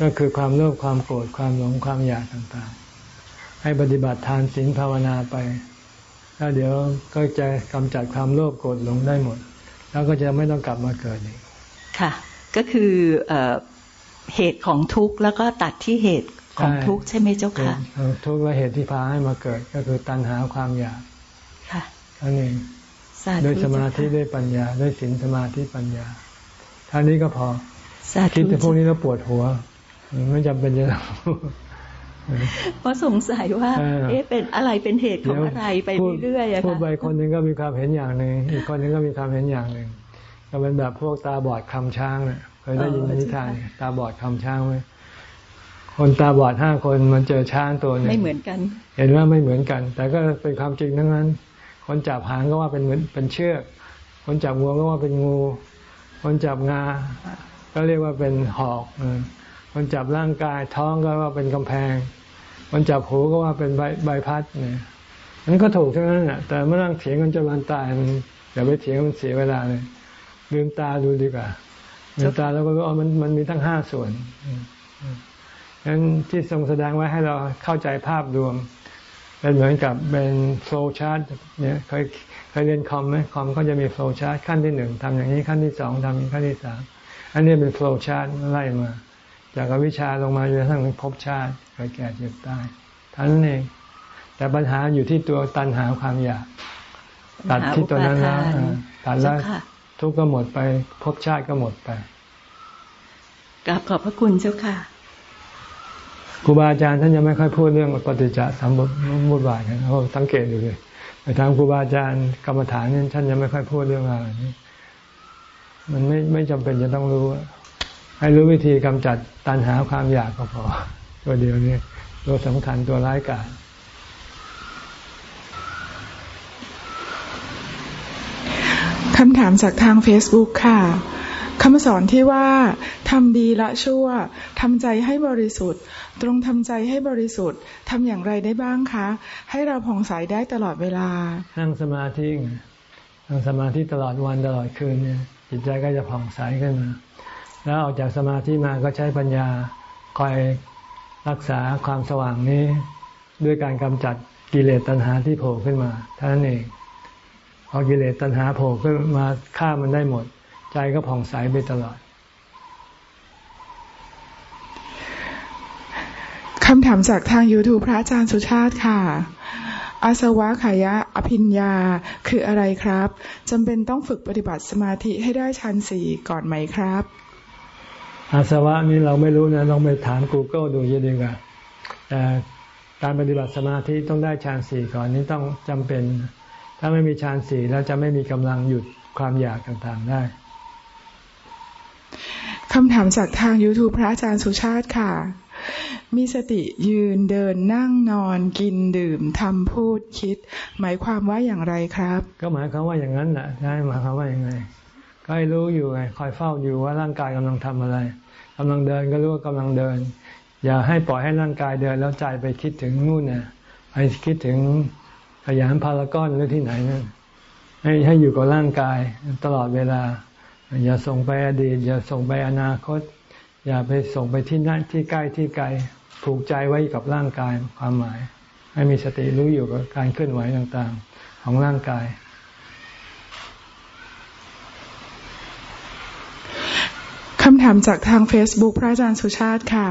ก็คือความโลภความโกรธความหลงความอยากต่างๆ ให้ปฏิบัติทานศีลภาวนาไปแล้วเดี๋ยวก็จะกำจัดความโลภโกรธหลงได้หมด แล้วก็จะไม่ต้องกลับมาเกิดอีกค่ะ ก็คือเหตุของทุกข์แล้วก็ตัดที่เหตุของทุกข์ใช่ไหมเจ้าค่ะทุกข์และเหตุที่พาให้มาเกิด ก็คือตัณหาความอยากค่ะนั่นเองด้วยสมาธิด้วยปัญญา ด้วยศีลสมาธิปัญญาท่านี้ก็พอ คิดแต่พวกนี้ก็ปวดหัว ไม่จำเป็นจะเพราะสงสัยว่า เอ๊ะเป็นอะไรเป็นเหตุของอะไรไปเรื่อยๆอะค่ะพูดไปคนหนึ่งก็มีความเห็นอย่างหนึ่งอีกคนหนึ่งก็มีความเห็นอย่างหนึ่งก็เป็นแบบพวกตาบอดคำช้างเนี่ยเคยได้ยินนิทานตาบอดคำช้างไหมคนตาบอดห้าคนมันเจอช้างตัวนึงไม่เหมือนกัน เห็นว่าไม่เหมือนกัน แต่ก็เป็นความจริงทั้งนั้น คนจับหางก็ว่าเป็นเหมือนเป็นเชือก คนจับงวงก็ว่าเป็นงู คนจับงา ก็เรียกว่าเป็นหอกคนจับร่างกายท้องก็ว่าเป็นกำแพงคนจับหูก็ว่าเป็นใบใบพัดเนี่ยมันก็ถูกทั้งนั้นแหละแต่เมื่อนั่งเถียงกันจะวันตายมันอย่าไปเถียงมันเสียเวลาเลยลืมตาดูดีกว่าลืมตาแล้วก็อ๋อมันมันมีทั้งห้าส่วนงั้นที่ทรงแสดงไว้ให้เราเข้าใจภาพรวมเป็นเหมือนกับเป็น flowchart เนี่ยเคยเคยเรียนคอมไหมคอมก็จะมี flowchart ขั้นที่หนึ่งทำอย่างนี้ขั้นที่สองทำอย่างนี้ขั้นที่สาม อันนี้เป็น flowchart ไล่มา จากอวิชชาลงมาจนกระทั่งภพชาติเกิดแก่เจ็บตายเท่านั้นเองแต่ปัญหาอยู่ที่ตัวตัณหาความอยากตัดที่ตัวนั้นแล้วตัดแล้วทุกข์ก็หมดไปพบชาติก็หมดไปกราบขอบพระคุณเจ้าค่ะครูบาอาจารย์ท่านยังไม่ค่อยพูดเรื่องปฏิจจสมุปมุดบาทกันเขาสังเกตดูเลยไปทางครูบาอาจารย์กรรมฐานนี่ท่านยังไม่ค่อยพูดเรื่องอะไรนี้ มันไม่ไม่จำเป็นจะต้องรู้ ให้รู้วิธีกำจัดตัณหาความอยากก็พอ ตัวเดียวนี้ตัวสำคัญตัวร้ายกาจคำถามจากทาง Facebook ค่ะคำสอนที่ว่าทำดีละชั่วทำใจให้บริสุทธิ์ ตรงทำใจให้บริสุทธิ์ทำอย่างไรได้บ้างคะ ให้เราผ่องใสได้ตลอดเวลา นั่งสมาธินั่งสมาธิตลอดวันตลอดคืนเนี่ย จิตใจก็จะผ่องใสขึ้นมา แล้วออกจากสมาธิมาก็ใช้ปัญญาคอยรักษาความสว่างนี้ ด้วยการกำจัดกิเลสตัณหาที่โผล่ขึ้นมาเท่านั้นเองพอกิเลสตัณหาโผล่ขึ้นมาฆ่ามันได้หมด ใจก็ผ่องใสไปตลอดคำถามจากทาง YouTube พระอาจารย์สุชาติค่ะ อาสวะขายะอภิญญาคืออะไรครับจำเป็นต้องฝึกปฏิบัติสมาธิให้ได้ชั้นสี่ก่อนไหมครับ อาสวะนี่เราไม่รู้นะลองไปถาม Google ดูเยอะดีกว่าแต่การปฏิบัติสมาธิต้องได้ฌานสี่ก่อนนี้ต้องจำเป็น ถ้าไม่มีฌานสี่แล้วจะไม่มีกำลังหยุดความอยากต่างๆได้คำถามจากทาง YouTube พระอาจารย์สุชาติค่ะ มีสติยืนเดินนั่งนอนกินดื่มทำพูดคิด หมายความว่าอย่างไรครับ ก็หมายความว่าอย่างนั้นแหละใช่หมายความว่าอย่างไงก็ให้รู้อยู่ไงคอยเฝ้าอยู่ว่าร่างกายกำลังทำอะไรกำลังเดินก็รู้ว่ากำลังเดิน อย่าให้ปล่อยให้ร่างกายเดินแล้วใจไปคิดถึงนู่นเนี่ยไปคิดถึงขยานพารากอนหรือที่ไหนนั่นให้ให้อยู่กับร่างกายตลอดเวลา อย่าส่งไปอดีต อย่าส่งไปอนาคต อย่าไปส่งไปที่นั่นที่ใกล้ที่ไกลผูกใจไว้กับร่างกายความหมาย ให้มีสติรู้อยู่กับการเคลื่อนไหวต่างๆ ของร่างกาย คำถามจากทาง Facebook พระอาจารย์สุชาติค่ะ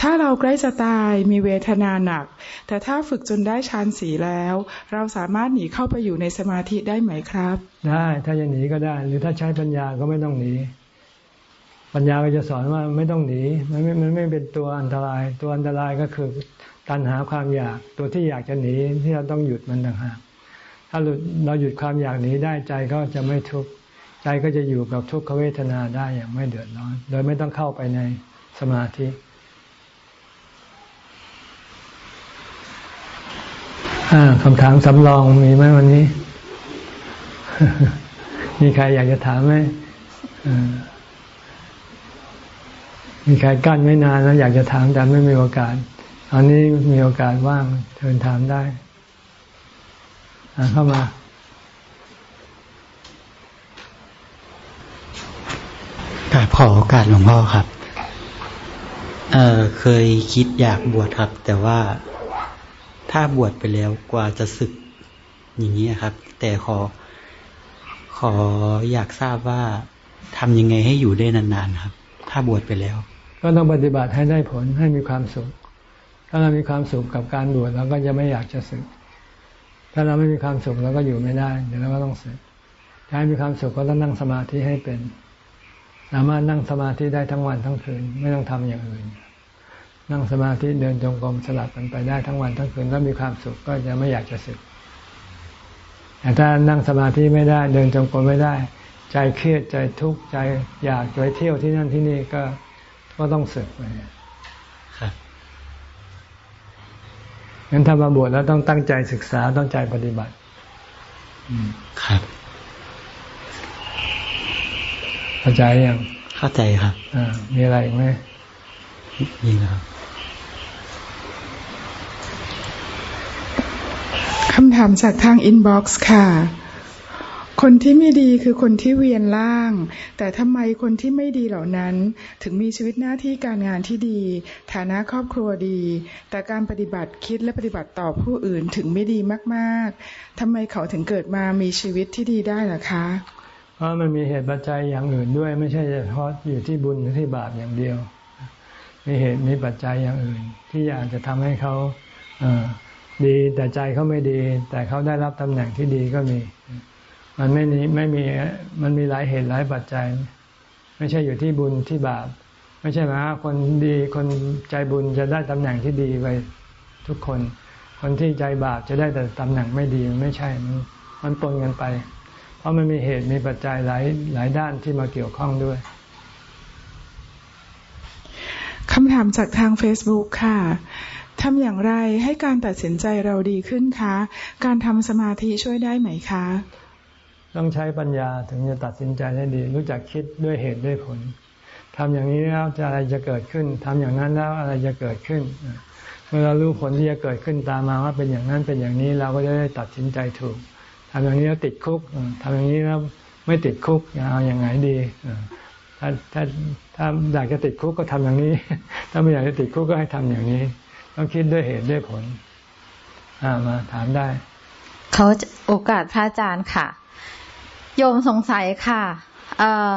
ถ้าเราใกล้จะตายมีเวทนาหนัก แต่ถ้าฝึกจนได้ฌานสีแล้ว เราสามารถหนีเข้าไปอยู่ในสมาธิได้ไหมครับ ได้ถ้าจะหนีก็ได้ หรือถ้าใช้ปัญญาก็ไม่ต้องหนี ปัญญาก็จะสอนว่าไม่ต้องหนีมันไม่มันไม่เป็นตัวอันตราย ตัวอันตรายก็คือการหาความอยากตัวที่อยากจะหนีที่เราต้องหยุดมันต่างหากถ้าเราหยุดความอยากหนีได้ใจก็จะไม่ทุกข์ใจก็จะอยู่กับทุกขเวทนาได้อย่างไม่เดือดร้อน โดยไม่ต้องเข้าไปในสมาธิคำถามสำรองมีไหมวันนี้ มีใครอยากจะถามไหม มีใครกั้นไม่นานแล้วอยากจะถามแต่ไม่มีโอกาส อันนี้มีโอกาสว่างเชิญถามได้เข้ามาการขอโอกาสหลวงพ่อครับ เออเคยคิดอยากบวชครับ แต่ว่าถ้าบวชไปแล้วกว่าจะศึกอย่างนี้ครับ แต่ขอขออยากทราบว่าทำยังไงให้อยู่ได้นานๆครับ ถ้าบวชไปแล้ว ก็ต้องปฏิบัติให้ได้ผลให้มีความสุข ถ้าเรามีความสุขกับการบวชเราก็จะไม่อยากจะศึก ถ้าเราไม่มีความสุขเราก็อยู่ไม่ได้ เดี๋ยวเราก็ต้องศึกถ้ามีความสุขก็ต้องนั่งสมาธิให้เป็น สามารถนั่งสมาธิได้ทั้งวันทั้งคืนไม่ต้องทำอย่างอื่น นั่งสมาธิเดินจงกรมสลับกันไปได้ทั้งวันทั้งคืนแล้วมีความสุขก็จะไม่อยากจะสึก แต่ถ้านั่งสมาธิไม่ได้ เดินจงกรมไม่ได้ ใจเครียดใจทุกข์ใจอยากไปเที่ยวที่นั่นที่นี่ก็ ก็ต้องสึกไปครับงั้นถ้ามาบวชแล้วต้องตั้งใจศึกษาตั้งใจปฏิบัติครับ เข้าใจยังเข้าใจครับอ่ามีอะไรอีกไหมมีครับคำถามจากทาง inbox ค่ะ คนที่ไม่ดีคือคนที่เวียนล่าง แต่ทำไมคนที่ไม่ดีเหล่านั้น ถึงมีชีวิตหน้าที่การงานที่ดี ฐานะครอบครัวดี แต่การปฏิบัติคิดและปฏิบัติต่อผู้อื่นถึงไม่ดีมากๆทำไมเขาถึงเกิดมามีชีวิตที่ดีได้ล่ะคะเพราะมันมีเหตุปัจจัยอย่างอื่นด้วย ไม่ใช่เฉพาะอยู่ที่บุญหรือที่บาปอย่างเดียว มีเหตุมีปัจจัยอย่างอื่น ที่อยากจะทำให้เขาเดีแต่ใจเขาไม่ดี แต่เขาได้รับตำแหน่งที่ดีก็มี มันไม่นี้ไม่มีมันมีหลายเหตุหลายปัจจัย ไม่ใช่อยู่ที่บุญที่บาป ไม่ใช่หมายคนดีคนใจบุญจะได้ตำแหน่งที่ดีไปทุกคน คนที่ใจบาปจะได้แต่ตำแหน่งไม่ดีไม่ใช่มันมันปนกันไป เพราะมันมีเหตุมีปัจจัยหลายหลายด้านที่มาเกี่ยวข้องด้วยคำถามจากทาง Facebook ค่ะทำอย่างไรให้การตัดสินใจเราดีขึ้นคะ การทำสมาธิช่วยได้ไหมคะ ต้องใช้ปัญญาถึงจะตัดสินใจได้ดี รู้จักคิดด้วยเหตุด้วยผลทำอย่างนี้แล้วจะอะไรจะเกิดขึ้นทำอย่างนั้นแล้วอะไรจะเกิดขึ้น เมื่อเรารู้ผลที่จะเกิดขึ้นตามมาว่าเป็นอย่างนั้นเป็นอย่างนี้เราก็จะได้ตัดสินใจถูกทำอย่างนี้แล้วติดคุกทำอย่างนี้แล้วไม่ติดคุกเอาอย่างไงดีถ้าถ้าถ้าอยากจะติดคุกก็ทำอย่างนี้ ถ้าไม่อยากจะติดคุกก็ให้ทำอย่างนี้ ต้องคิดด้วยเหตุด้วยผล อ่ามาถามได้ เขาโอกาสพระอาจารย์ค่ะ โยมสงสัยค่ะ เอ่อ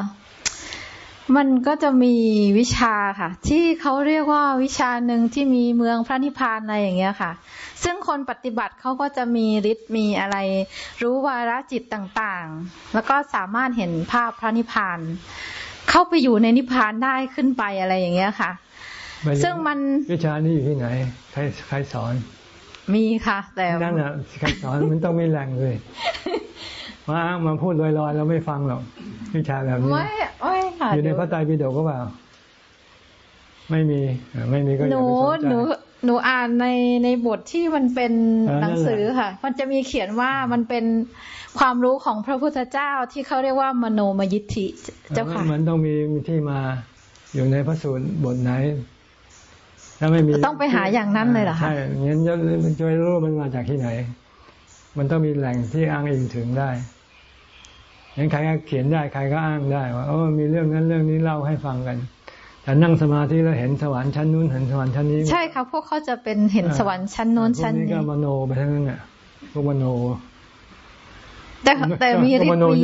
มันก็จะมีวิชาค่ะ ที่เขาเรียกว่าวิชาหนึ่งที่มีเมืองพระนิพพานอะไรอย่างเงี้ยค่ะ ซึ่งคนปฏิบัติเขาก็จะมีฤทธิ์มีอะไร รู้วาระจิตต่างๆ แล้วก็สามารถเห็นภาพพระนิพพาน เข้าไปอยู่ในนิพพานได้ขึ้นไปอะไรอย่างเงี้ยค่ะ ซึ่งมันวิชานี้อยู่ที่ไหน ใครใครสอน มีค่ะ แต่นั่นอะใครสอนมันต้องมีแหล่งเลย มามาพูดลอยๆเราไม่ฟังหรอกวิชาแบบนี้ไม่ไม่ค่ะอยู่ในพระไตรปิฎกก็เปล่า ไม่มีไม่มีก็อย่าไปสนใจหนูหนูอ่านในในบทที่มันเป็นหนังสือค่ะ มันจะมีเขียนว่ามันเป็นความรู้ของพระพุทธเจ้าที่เขาเรียกว่ามโนมยิทธิเจ้าค่ะมันต้องมีที่มาอยู่ในพระสูตรบทไหน ถ้าไม่มีต้องไปหาอย่างนั้นเลยเหรอคะใช่งั้นจะจะไม่รู้มันมาจากที่ไหน มันต้องมีแหล่งที่อ้างอิงถึงได้ งั้นใครก็เขียนได้ใครก็อ้างได้ว่าโอ้มีเรื่องนั้นเรื่องนี้เล่าให้ฟังกันแต่นั่งสมาธิแล้วเห็นสวรรค์ชั้นนู้นเห็นสวรรค์ชั้นนี้ ใช่ครับพวกเขาจะเป็นเห็นสวรรค์ชั้นนู้นชั้นนี้ก็มโนไปทั้งนั้นเนี่ยพวกมโนแต่แต่มีฤทธิ์มี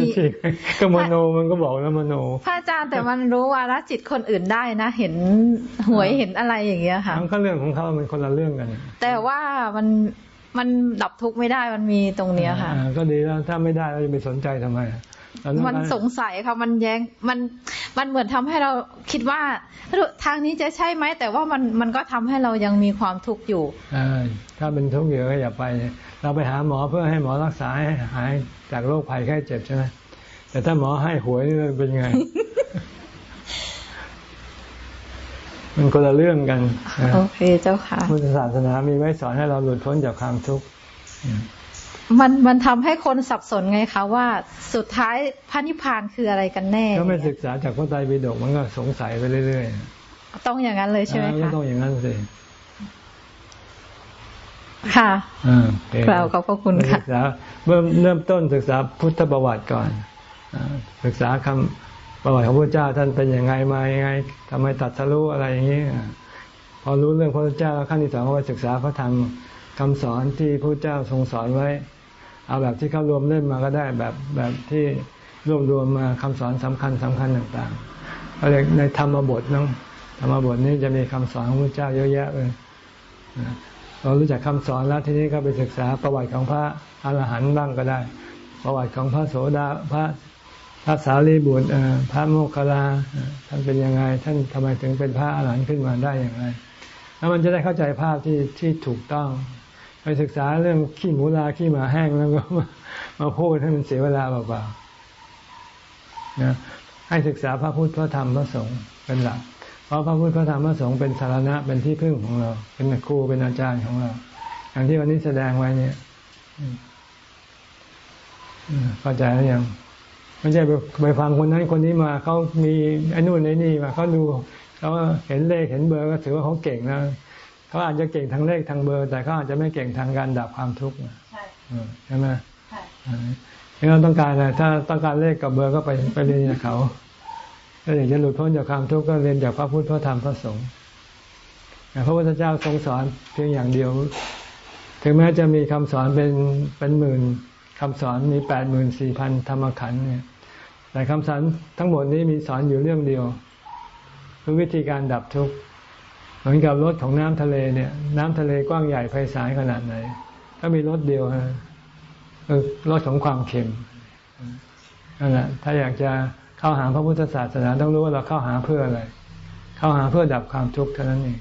ก็มโนมันก็บอกแล้วมโนพระอาจารย์แต่มันรู้วาระจิตคนอื่นได้นะ เห็นหวยเห็นอะไรอย่างเงี้ยค่ะมันก็เรื่องของเขามันคนละเรื่องกัน แต่ว่ามัน มันดับทุกข์ไม่ได้มันมีตรงเนี้ยค่ะก็ดีแล้วถ้าไม่ได้เราจะไปสนใจทำไมมันสงสัยค่ะมันแย้งมันมันเหมือนทำให้เราคิดว่าทางนี้จะใช่ไหมแต่ว่ามันมันก็ทำให้เรายังมีความทุกข์อยู่อถ้าเป็นทุกข์อยู่ก็อย่าไป เราไปหาหมอเพื่อให้หมอรักษาให้หายจากโรคภัยแค่เจ็บใช่ไหมแต่ถ้าหมอให้หวยนี่เป็นไง มันคนละเรื่องกันโอเคเจ้าค่ะพุทธศาสนามีไว้สอนให้เราหลุดพ้นจากความทุกข์มันมันทำให้คนสับสนไงคะว่าสุดท้ายพระนิพพานคืออะไรกันแน่ก็ไม่ศึกษาจากพระไตรปิฎกมันก็สงสัยไปเรื่อยๆต้องอย่างนั้นเลยใช่ไหมคะต้องอย่างนั้นสิค่ะกล่าวขอบพระคุณค่ะเริ่มเริ่มต้นศึกษาพุทธประวัติก่อนศึกษาคำ ประวัติของพระเจ้าท่านเป็นอยังไงมาอยังไงทำไมตัดทะลุอะไรอย่างนี้ พอรู้เรื่องพระเจ้าขั้นที่สองก็ไปศึกษาพระธรรมคำสอนที่พระเจ้าทรงสอนไว้ เอาแบบที่เขารวมเล่มมาก็ได้แบบแบบที่รวบรวมมาคำสอนสำคัญสำคัญต่างๆก็เรียกในธรรมบทน้องธรรมบทนี้จะมีคำสอนของพระเจ้าเยอะแยะเลยเรารู้จักคำสอนแล้วทีนี้ก็ไปศึกษาประวัติของพระอรหันต์บ้างก็ได้ ประวัติของพระโสดาพระ พระสารีบุตรพระโมคคัลลาท่านเป็นยังไง ท่านทำไมถึงเป็นพระอรหันต์ขึ้นมาได้อย่างไร แล้วมันจะได้เข้าใจภาพที่ที่ถูกต้อง ไปศึกษาเรื่องขี้หมูลาขี้หมาแห้งแล้วก็มามาพูดให้มันเสียเวลาเปล่าๆนะให้ศึกษาพระพุทธพระธรรมพระสงฆ์เป็นหลัก เพราะพระพุทธพระธรรมพระสงฆ์เป็นสารณะเป็นที่พึ่งของเรา เป็นครูเป็นอาจารย์ของเรา อย่างที่วันนี้แสดงไว้เนี่ยเข้าใจหรือยัง ไม่ใช่ไปไปฟังคนนั้นคนนี้มาเขามีไอ้นู่นไอ้นี่มาเขาดูเขาเห็นเลขเห็นเบอร์ก็ถือว่าเขาเก่งนะเขาอาจจะเก่งทางเลขทางเบอร์ แต่เขาอาจจะไม่เก่งทางการดับความทุกข์ใช่ไหมใช่เราต้องการอะไรถ้าต้องการเลขกับเบอร์ก็ไปไปเรียนจากเขาถ้าอยากจะหลุดพ้นจากความทุกข์ก็เรียนจากพระพุทธพระธรรมพระสงฆ์พระพุทธเจ้าทรงสอนเพียงอย่างเดียว ถึงแม้จะมีคำสอนเป็นเป็นหมื่น คำสอนมีแปดหมื่นสี่พันธรรมขันธ์เนี่ย แต่คำสอนทั้งหมดนี้มีสอนอยู่เรื่องเดียว คือวิธีการดับทุกข์ เหมือนกับรถของน้ำทะเลเนี่ย น้ำทะเลกว้างใหญ่ไพศาลขนาดไหน ก็มีรถเดียวฮะคือรถของความเค็มนั่นแหละถ้าอยากจะเข้าหาพระพุทธศาสนาต้องรู้ว่าเราเข้าหาเพื่ออะไร เข้าหาเพื่อดับความทุกข์เท่านั้นเอง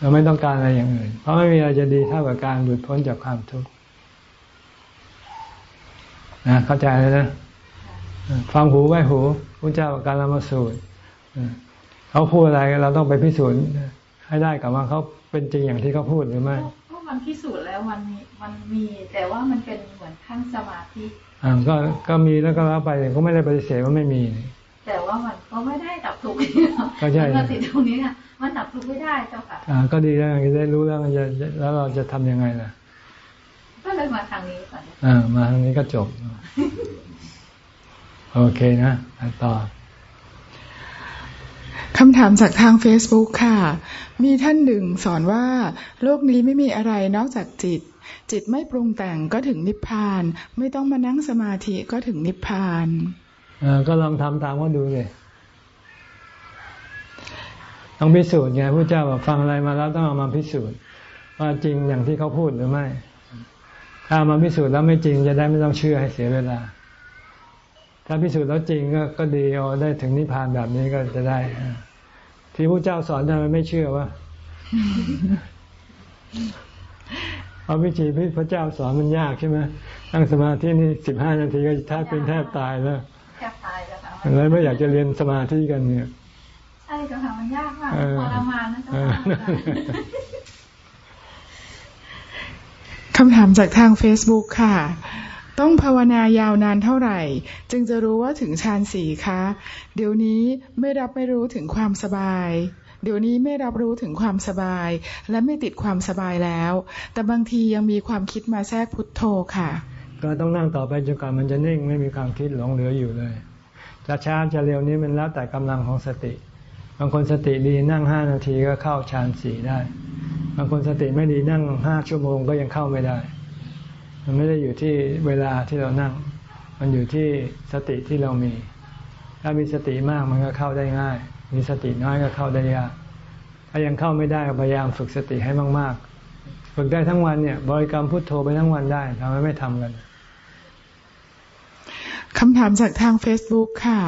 เราไม่ต้องการอะไรอย่างอื่น เพราะไม่มีอะไรจะดีเท่ากับการหลุดพ้นจากความทุกข์ นะเข้าใจเลยนะฟังหูไว้หูพระเจ้าการละมาสูตรเขาพูดอะไรเราต้องไปพิสูจน์ให้ได้กับว่าเขาเป็นจริงอย่างที่เขาพูดหรือไม่ก็มันพิสูจน์แล้วมันมีมันมีแต่ว่ามันเป็นเหมือนขั้นสมาธิอ่าก็ก็มีแล้วก็แล้วไปก็ไม่ได้ปฏิเสธว่าไม่มี แต่ว่ามันก็ไม่ได้ดับทุกข์ก็ใช่ก็ติดตรงนี้ค่ะมันดับทุกข์ไม่ได้เจ้าค่ะอ่าก็ดีแล้วจะได้รู้แล้วจะแล้วเราจะทํำยังไงล่ะ ก็เลยมาทางนี้ก่อนอ่ามาทางนี้ก็จบ โอเคนะต่อคำถามจากทาง Facebook ค่ะ มีท่านหนึ่งสอนว่า โลกนี้ไม่มีอะไรนอกจากจิต จิตไม่ปรุงแต่งก็ถึงนิพพาน ไม่ต้องมานั่งสมาธิก็ถึงนิพพานก็ลองทำตามว่าดูเลยต้องพิสูจน์ไงพระเจ้าบอกฟังอะไรมาแล้วต้องเอามาพิสูจน์ ว่าจริงอย่างที่เขาพูดหรือไม่ ถ้ามาพิสูจน์แล้วไม่จริงจะได้ไม่ต้องเชื่อให้เสียเวลา ถ้าพิสูจน์แล้วจริงก็ก็ดีเอาได้ถึงนิพพานแบบนี้ก็จะได้ ที่พระเจ้าสอนทำไมไม่เชื่อวะเอาวิธีพระเจ้าสอนมันยากใช่ไหมตั้งสมาธินี่สิบห้านาทีก็แทบเป็นแทบตายแล้วแทบตายแล้วค่ะเลยไม่อยากจะเรียนสมาธิกันเนี่ยใช่จ้ะค่ะมันยากมากทรมานนะจ๊ะ คำถามจากทางเฟซบุ๊กค่ะ ต้องภาวนายาวนานเท่าไหร่ จึงจะรู้ว่าถึงฌานสี่คะ เดี๋ยวนี้ไม่รับไม่รู้ถึงความสบาย เดี๋ยวนี้ไม่รับรู้ถึงความสบาย และไม่ติดความสบายแล้ว แต่บางทียังมีความคิดมาแทรกพุทโธค่ะ ก็ต้องนั่งต่อไปจนกว่ามันจะนิ่งไม่มีความคิดหลงเหลืออยู่เลยจะช้าจะเร็วนี้มันแล้วแต่กำลังของสติ บางคนสติดีนั่งห้านาทีก็เข้าฌานสี่ได้ บางคนสติไม่ดีนั่งห้าชั่วโมงก็ยังเข้าไม่ได้ มันไม่ได้อยู่ที่เวลาที่เรานั่ง มันอยู่ที่สติที่เรามี ถ้ามีสติมากมันก็เข้าได้ง่าย มีสติน้อยก็เข้าได้ยาก ถ้ายังเข้าไม่ได้พยายามฝึกสติให้มาก ๆ ฝึกได้ทั้งวันเนี่ย บริกรรมพุทโธไปทั้งวันได้ทำไมไม่ทำกันคำถามจากทาง Facebook ค่ะ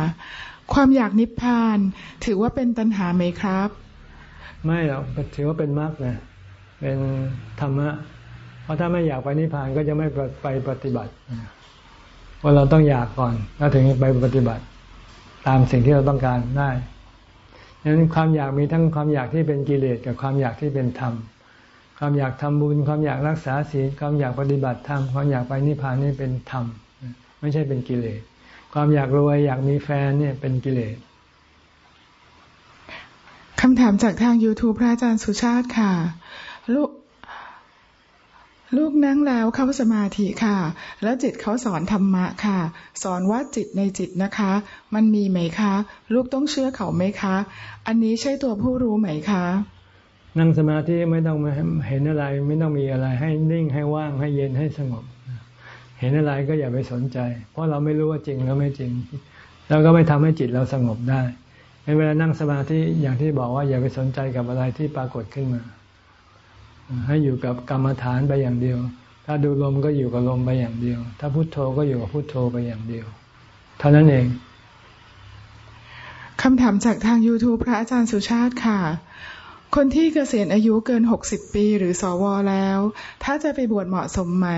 ความอยากนิพพาน ถือว่าเป็นตัณหาไหมครับ ไม่หรอกถือว่าเป็นมรรคนะเป็นธรรมะ เพราะถ้าไม่อยากไปนิพพานก็จะไม่ไปปฏิบัติว่าเราต้องอยากก่อนแล้วถึงไปปฏิบัติ ตามสิ่งที่เราต้องการได้ดังนั้นความอยากมีทั้งความอยากที่เป็นกิเลสกับความอยากที่เป็นธรรม ความอยากทำบุญ ความอยากรักษาศีลความอยากปฏิบัติธรรมความอยากไปนิพพานนี่เป็นธรรม ไม่ใช่เป็นกิเลส ความอยากรวยอยากมีแฟนเนี่ยเป็นกิเลสคำถามจากทาง YouTube พระอาจารย์สุชาติค่ะ ลูกลูกนั่งแล้วเข้าสมาธิค่ะ แล้วจิตเขาสอนธรรมะค่ะ สอนว่าจิตในจิตนะคะ มันมีไหมคะ ลูกต้องเชื่อเขาไหมคะ อันนี้ใช่ตัวผู้รู้ไหมคะ นั่งสมาธิไม่ต้องเห็นอะไร ไม่ต้องมีอะไร ให้นิ่งให้ว่างให้เย็นให้สงบ เห็นอะไรก็อย่าไปสนใจ เพราะเราไม่รู้ว่าจริงแล้วไม่จริง แล้วก็ไม่ทำให้จิตเราสงบได้ในเวลานั่งสมาธิอย่างที่บอกว่าอย่าไปสนใจกับอะไรที่ปรากฏขึ้นมา ให้อยู่กับกรรมฐานไปอย่างเดียว ถ้าดูลมก็อยู่กับลมไปอย่างเดียว ถ้าพุโทโธก็อยู่กับพุโทโธไปอย่างเดียว เท่านั้นเองคำถามจากทาง YouTube พระอาจารย์สุชาติค่ะ คนที่เกษียณอายุเกิน 60 ปีหรือสวแล้ว ถ้าจะไปบวชเหมาะสมไหม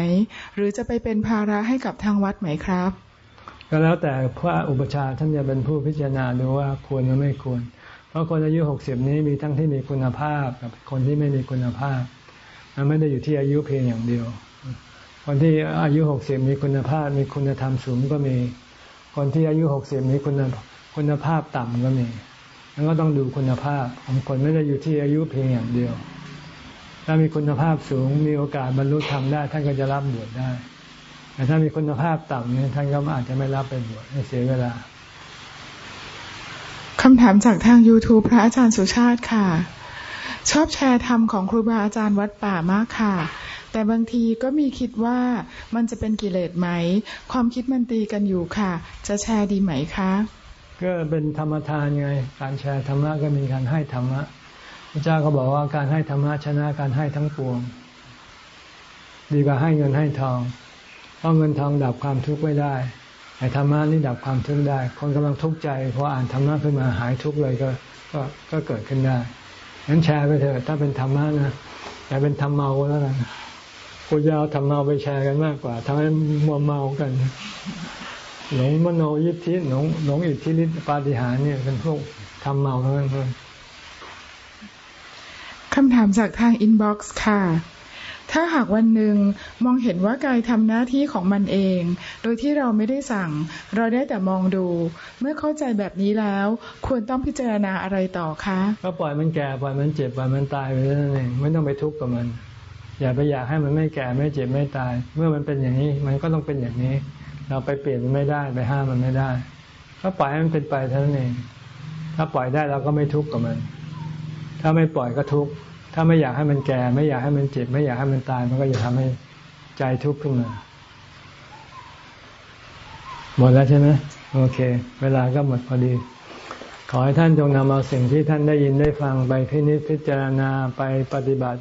หรือจะไปเป็นภาระให้กับทางวัดไหมครับ ก็แล้วแต่พระอุปชาท่านจะเป็นผู้พิจารณาดูว่าควรหรือไม่ควร เพราะคนอายุ 60 นี้มีทั้งที่มีคุณภาพกับคนที่ไม่มีคุณภาพมันไม่ได้อยู่ที่อายุเพียงอย่างเดียว คนที่อายุ 60 มีคุณภาพ มีคุณธรรมสูงก็มี คนที่อายุ 60 มีคุณคุณภาพต่ำก็มี แล้วก็ต้องดูคุณภาพของคนไม่ได้อยู่ที่อายุเพียงอย่างเดียว ถ้ามีคุณภาพสูงมีโอกาสบรรลุธรรมได้ท่านก็จะรับบวชได้ แต่ถ้ามีคุณภาพต่ำเนี่ยท่านก็อาจจะไม่รับไปบวชให้เสียเวลาคำถามจากทาง YouTube พระอาจารย์สุชาติค่ะ ชอบแชร์ธรรมของครูบาอาจารย์วัดป่ามากค่ะ แต่บางทีก็มีคิดว่ามันจะเป็นกิเลสไหม ความคิดมันตีกันอยู่ค่ะ จะแชร์ดีไหมคะ ก็เป็นธรรมทานไง การแชร์ธรรมะก็มีการให้ธรรมะพระเจ้าก็บอกว่าการให้ธรรมะชนะการให้ทั้งปวง ดีกว่าให้เงินให้ทอง เพราะเงินทองดับความทุกข์ไม่ได้แต่ธรรมะนี่ดับความทุกข์ได้ คนกำลังทุกข์ใจพออ่านธรรมะขึ้นมาหายทุกข์เลยก็ก็ก็เกิดขึ้นได้งั้นแชร์ไปเถอะถ้าเป็นธรรมะนะแต่เป็นธรรมเมาแล้วกันคุณจะเอาธรรมเมาไปแชร์กันมากกว่าทำให้มัวเมากัน หลงมโนยิทธิหลงหลงอิทธิฤทธิปาฏิหาริย์เนี่ยเป็นพวกธรรมเมาทั้งนั้นเลยคำถามจากทาง inbox ค่ะ ถ้าหากวันหนึ่งมองเห็นว่ากายทำหน้าที่ของมันเอง โดยที่เราไม่ได้สั่ง เราได้แต่มองดู เมื่อเข้าใจแบบนี้แล้ว ควรต้องพิจารณาอะไรต่อคะ ก็ปล่อยมันแก่ปล่อยมันเจ็บปล่อยมันตายไปนั่นเองไม่ต้องไปทุกข์กับมัน อย่าไปอยากให้มันไม่แก่ไม่เจ็บไม่ตาย เมื่อมันเป็นอย่างนี้ มันก็ต้องเป็นอย่างนี้ เราไปเปลี่ยนมันไม่ได้ไปห้ามมันไม่ได้ ก็ปล่อยให้มันเป็นไปเท่านั้นเอง ถ้าปล่อยได้เราก็ไม่ทุกข์กับมัน ถ้าไม่ปล่อยก็ทุกข์ ถ้าไม่อยากให้มันแก่ ไม่อยากให้มันเจ็บ ไม่อยากให้มันตาย มันก็จะทำให้ใจทุกข์ขึ้นมา หมดแล้วใช่ไหมโอเค เวลาก็หมดพอดี ขอให้ท่านจงนำเอาสิ่งที่ท่านได้ยินได้ฟังไปพินิจพิจารณาไปปฏิบัติ